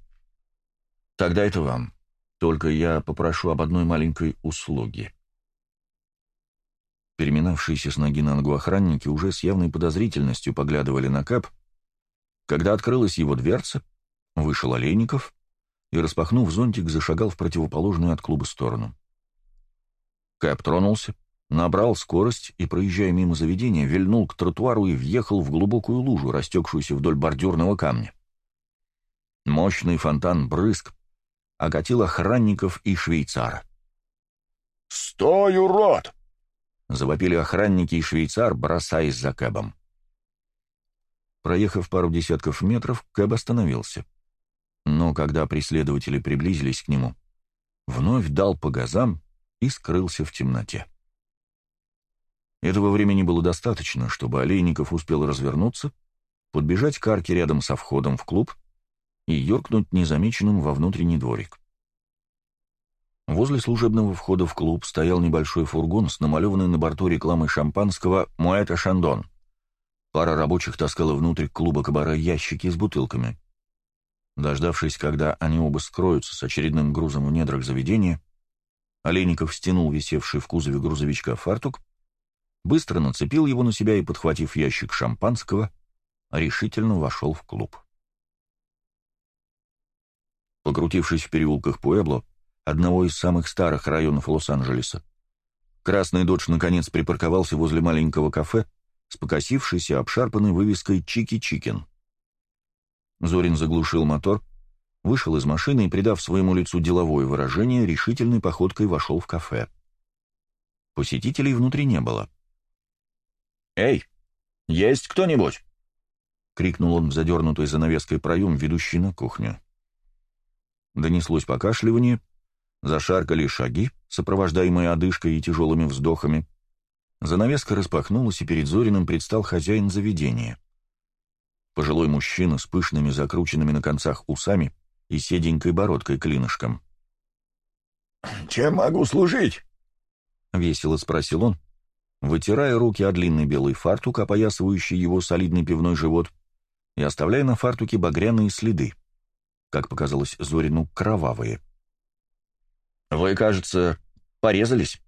«Тогда это вам. Только я попрошу об одной маленькой услуге». Переминавшиеся с ноги на ногу охранники уже с явной подозрительностью поглядывали на Кап, когда открылась его дверца, вышел Олейников и, распахнув зонтик, зашагал в противоположную от клуба сторону. Кэп тронулся, набрал скорость и, проезжая мимо заведения, вильнул к тротуару и въехал в глубокую лужу, растекшуюся вдоль бордюрного камня. Мощный фонтан брызг окатил охранников и швейцара. «Стой, урод!» — завопили охранники и швейцар, бросаясь за Кэбом. Проехав пару десятков метров, Кэб остановился. Но когда преследователи приблизились к нему, вновь дал по газам и скрылся в темноте. Этого времени было достаточно, чтобы Олейников успел развернуться, подбежать к арке рядом со входом в клуб и юркнуть незамеченным во внутренний дворик. Возле служебного входа в клуб стоял небольшой фургон с намалеванной на борту рекламой шампанского «Муэта Шандон». Пара рабочих таскала внутрь клуба кабара ящики с бутылками. Дождавшись, когда они оба скроются с очередным грузом в недрах заведения, Олейников стянул висевший в кузове грузовичка фартук, быстро нацепил его на себя и, подхватив ящик шампанского, решительно вошел в клуб. Покрутившись в переулках Пуэбло, одного из самых старых районов Лос-Анджелеса. Красный додж наконец припарковался возле маленького кафе с покосившейся обшарпанной вывеской «Чики-Чикен». Зорин заглушил мотор, вышел из машины и, придав своему лицу деловое выражение, решительной походкой вошел в кафе. Посетителей внутри не было. «Эй, есть кто-нибудь?» крикнул он в задернутой занавеской проем, ведущий на кухню. Донеслось покашливание, зашаркали шаги, сопровождаемые одышкой и тяжелыми вздохами. Занавеска распахнулась, и перед Зориным предстал хозяин заведения. Пожилой мужчина с пышными закрученными на концах усами и седенькой бородкой клинышком. «Чем могу служить?» — весело спросил он, вытирая руки о длинный белый фартук, опоясывающий его солидный пивной живот, и оставляя на фартуке багряные следы, как показалось Зорину, кровавые. «Вы, кажется, порезались?»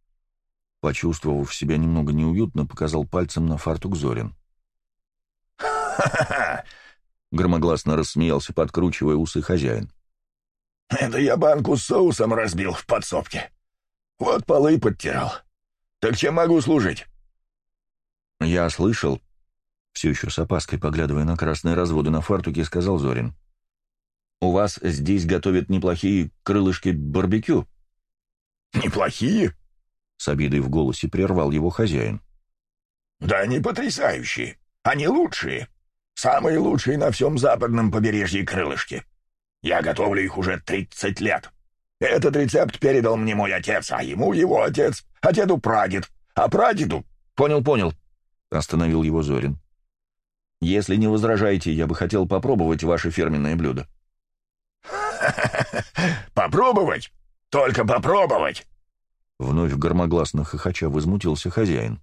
Почувствовав себя немного неуютно, показал пальцем на фартук Зорин. «Ха-ха-ха!» — громогласно рассмеялся, подкручивая усы хозяин. «Это я банку с соусом разбил в подсобке. Вот полы подтирал. Так чем могу служить?» «Я слышал», — все еще с опаской поглядывая на красные разводы на фартуке, сказал Зорин. «У вас здесь готовят неплохие крылышки барбекю?» «Неплохие?» — с обидой в голосе прервал его хозяин. «Да они потрясающие. Они лучшие. Самые лучшие на всем западном побережье крылышки. Я готовлю их уже 30 лет. Этот рецепт передал мне мой отец, а ему его отец, а деду прадед, а прадеду...» «Понял, понял», — остановил его Зорин. «Если не возражаете, я бы хотел попробовать ваше фирменное блюдо». «Попробовать? Только попробовать!» Вновь громогласно хохоча возмутился хозяин.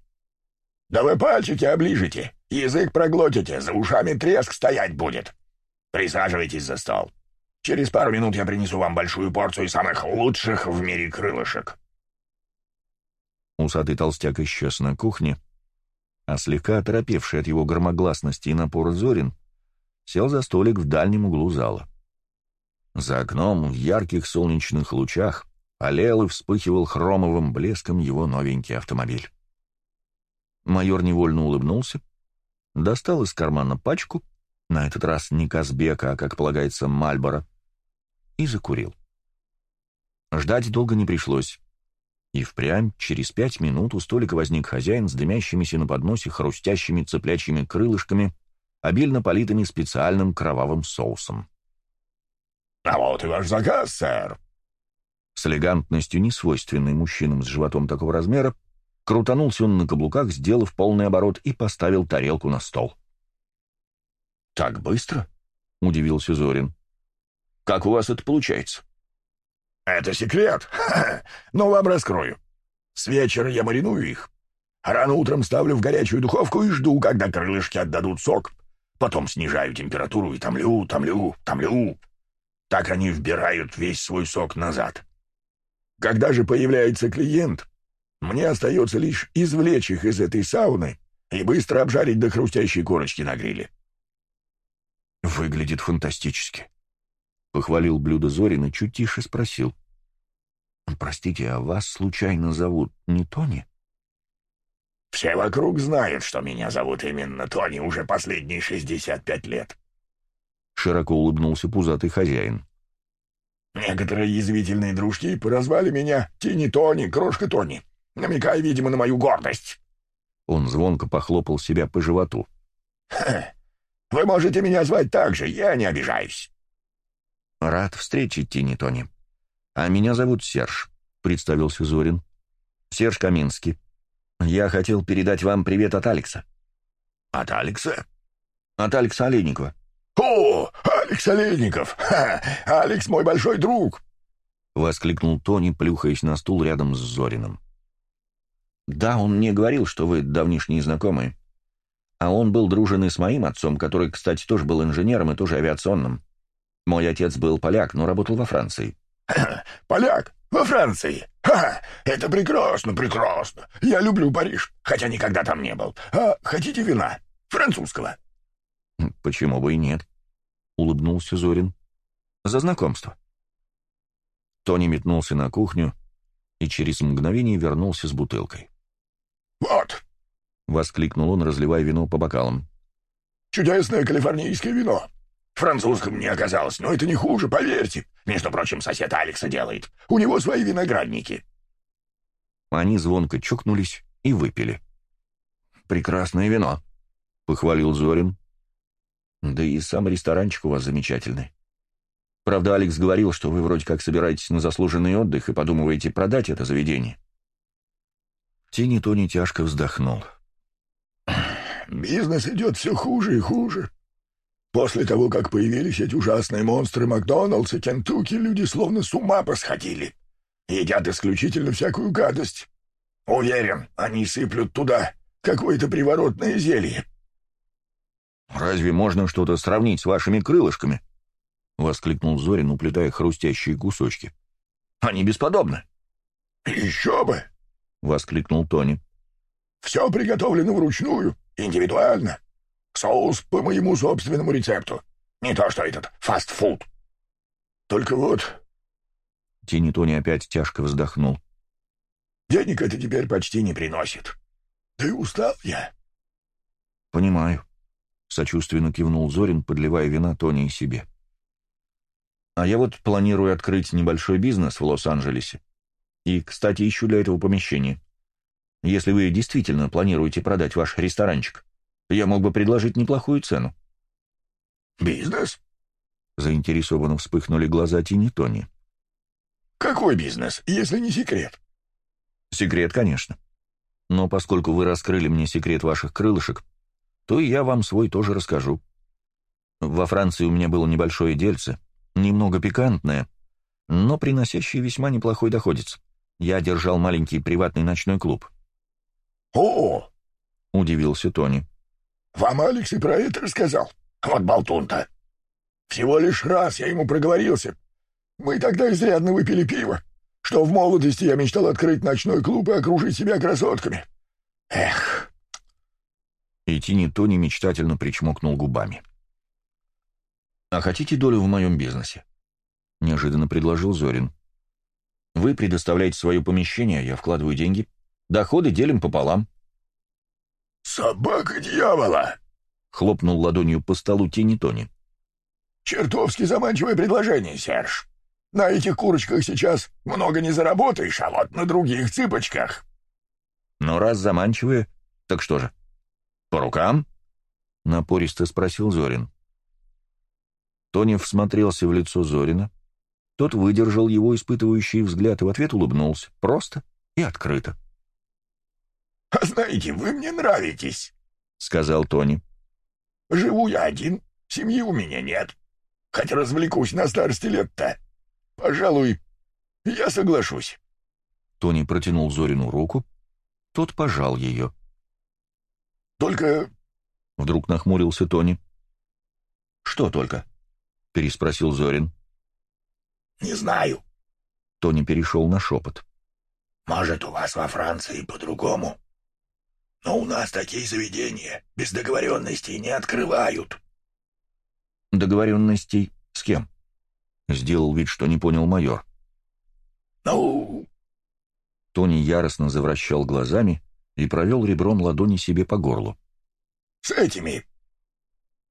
«Да вы пальчики оближете, язык проглотите, за ушами треск стоять будет. Присаживайтесь за стол. Через пару минут я принесу вам большую порцию самых лучших в мире крылышек». Усатый толстяк исчез на кухне, а слегка оторопевший от его громогласности и напора Зорин сел за столик в дальнем углу зала. За окном в ярких солнечных лучах олел и вспыхивал хромовым блеском его новенький автомобиль. Майор невольно улыбнулся, достал из кармана пачку, на этот раз не Казбека, а, как полагается, Мальбора, и закурил. Ждать долго не пришлось. И впрямь, через пять минут у столика возник хозяин с дымящимися на подносе хрустящими цыплячьими крылышками, обильно политыми специальным кровавым соусом. «А вот и ваш заказ, сэр!» С элегантностью, несвойственной мужчинам с животом такого размера, крутанулся он на каблуках, сделав полный оборот, и поставил тарелку на стол. «Так быстро?» — удивился Зорин. «Как у вас это получается?» «Это секрет, но вам раскрою. С вечера я мариную их. Рано утром ставлю в горячую духовку и жду, когда крылышки отдадут сок. Потом снижаю температуру и томлю, томлю, томлю. Так они вбирают весь свой сок назад. Когда же появляется клиент, мне остается лишь извлечь их из этой сауны и быстро обжарить до хрустящей корочки на гриле. «Выглядит фантастически», — похвалил блюдо Зорин и чуть тише спросил. «Простите, а вас случайно зовут не Тони?» «Все вокруг знают, что меня зовут именно Тони уже последние шестьдесят пять лет», — широко улыбнулся пузатый хозяин. «Некоторые язвительные дружки прозвали меня Тини Тони, Крошка Тони, намекая, видимо, на мою гордость». Он звонко похлопал себя по животу. «Вы можете меня звать так же, я не обижаюсь». «Рад встрече, Тини Тони. А меня зовут Серж», — представился Зорин. «Серж Каминский. Я хотел передать вам привет от Алекса». «От Алекса?» «От Алекса Олейникова». «О, Алекс Олейников! Ха, Алекс мой большой друг!» — воскликнул Тони, плюхаясь на стул рядом с Зориным. «Да, он мне говорил, что вы давнишние знакомые. А он был дружен и с моим отцом, который, кстати, тоже был инженером и тоже авиационным. Мой отец был поляк, но работал во Франции». «Поляк? Во Франции? Ха, это прекрасно, прекрасно. Я люблю Париж, хотя никогда там не был. А хотите вина? Французского?» «Почему бы и нет?» — улыбнулся Зорин. «За знакомство». Тони метнулся на кухню и через мгновение вернулся с бутылкой. «Вот!» — воскликнул он, разливая вино по бокалам. «Чудесное калифорнийское вино. Французском не оказалось, но это не хуже, поверьте. Между прочим, сосед Алекса делает. У него свои виноградники». Они звонко чокнулись и выпили. «Прекрасное вино», — похвалил Зорин. Да и сам ресторанчик у вас замечательный. Правда, Алекс говорил, что вы вроде как собираетесь на заслуженный отдых и подумываете продать это заведение. Тини Тони тяжко вздохнул. «Бизнес идет все хуже и хуже. После того, как появились эти ужасные монстры Макдоналдс и Кентукки, люди словно с ума посходили. Едят исключительно всякую гадость. Уверен, они сыплют туда какое-то приворотное зелье». «Разве можно что-то сравнить с вашими крылышками?» — воскликнул Зорин, уплетая хрустящие кусочки. «Они бесподобны». «Еще бы!» — воскликнул Тони. «Все приготовлено вручную, индивидуально. Соус по моему собственному рецепту. Не то что этот фастфуд. Только вот...» Тини Тони опять тяжко вздохнул. «Денег это теперь почти не приносит. Да и устал я». «Понимаю», — сочувственно кивнул Зорин, подливая вина Тони и себе. «А я вот планирую открыть небольшой бизнес в Лос-Анджелесе. И, кстати, ищу для этого помещение. Если вы действительно планируете продать ваш ресторанчик, я мог бы предложить неплохую цену». «Бизнес?» — заинтересованно вспыхнули глаза Тини Тони. «Какой бизнес, если не секрет?» «Секрет, конечно. Но поскольку вы раскрыли мне секрет ваших крылышек, то и я вам свой тоже расскажу. Во Франции у меня было небольшое дельце, немного пикантное, но приносящее весьма неплохой доходец. Я держал маленький приватный ночной клуб. «О!» — удивился Тони. «Вам Алекс и про это рассказал? Вот болтун-то! Всего лишь раз я ему проговорился. Мы тогда изрядно выпили пиво, что в молодости я мечтал открыть ночной клуб и окружить себя красотками. Эх!» И Тини Тони мечтательно причмокнул губами. «А хотите долю в моем бизнесе?» — неожиданно предложил Зорин. «Вы предоставляете свое помещение, я вкладываю деньги. Доходы делим пополам». «Собака дьявола!» — хлопнул ладонью по столу Тини Тони. «Чертовски заманчивое предложение, Серж. На этих курочках сейчас много не заработаешь, а вот на других цыпочках». «Ну, раз заманчивые, так что же, по рукам?» — напористо спросил Зорин. Тони всмотрелся в лицо Зорина. Тот выдержал его испытывающий взгляд и в ответ улыбнулся. Просто и открыто. «А знаете, вы мне нравитесь», — сказал Тони. «Живу я один, семьи у меня нет. Хоть развлекусь на старости лет-то. Пожалуй, я соглашусь». Тони протянул Зорину руку. Тот пожал ее. «Только...» — вдруг нахмурился Тони. «Что только?» — переспросил Зорин. «Не знаю». Тони перешел на шепот. «Может, у вас во Франции по-другому? Но у нас такие заведения без договоренностей не открывают». «Договоренностей с кем?» — сделал вид, что не понял майор. «Ну...» Тони яростно завращал глазами и провел ребром ладони себе по горлу. «С этими...»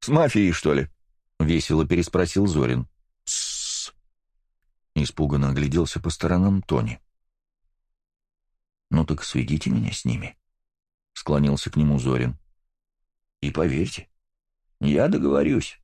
«С мафией, что ли?» — весело переспросил Зорин. «Тссс!» Испуганно огляделся по сторонам Тони. «Ну так сведите меня с ними», — склонился к нему Зорин. «И поверьте, я договорюсь».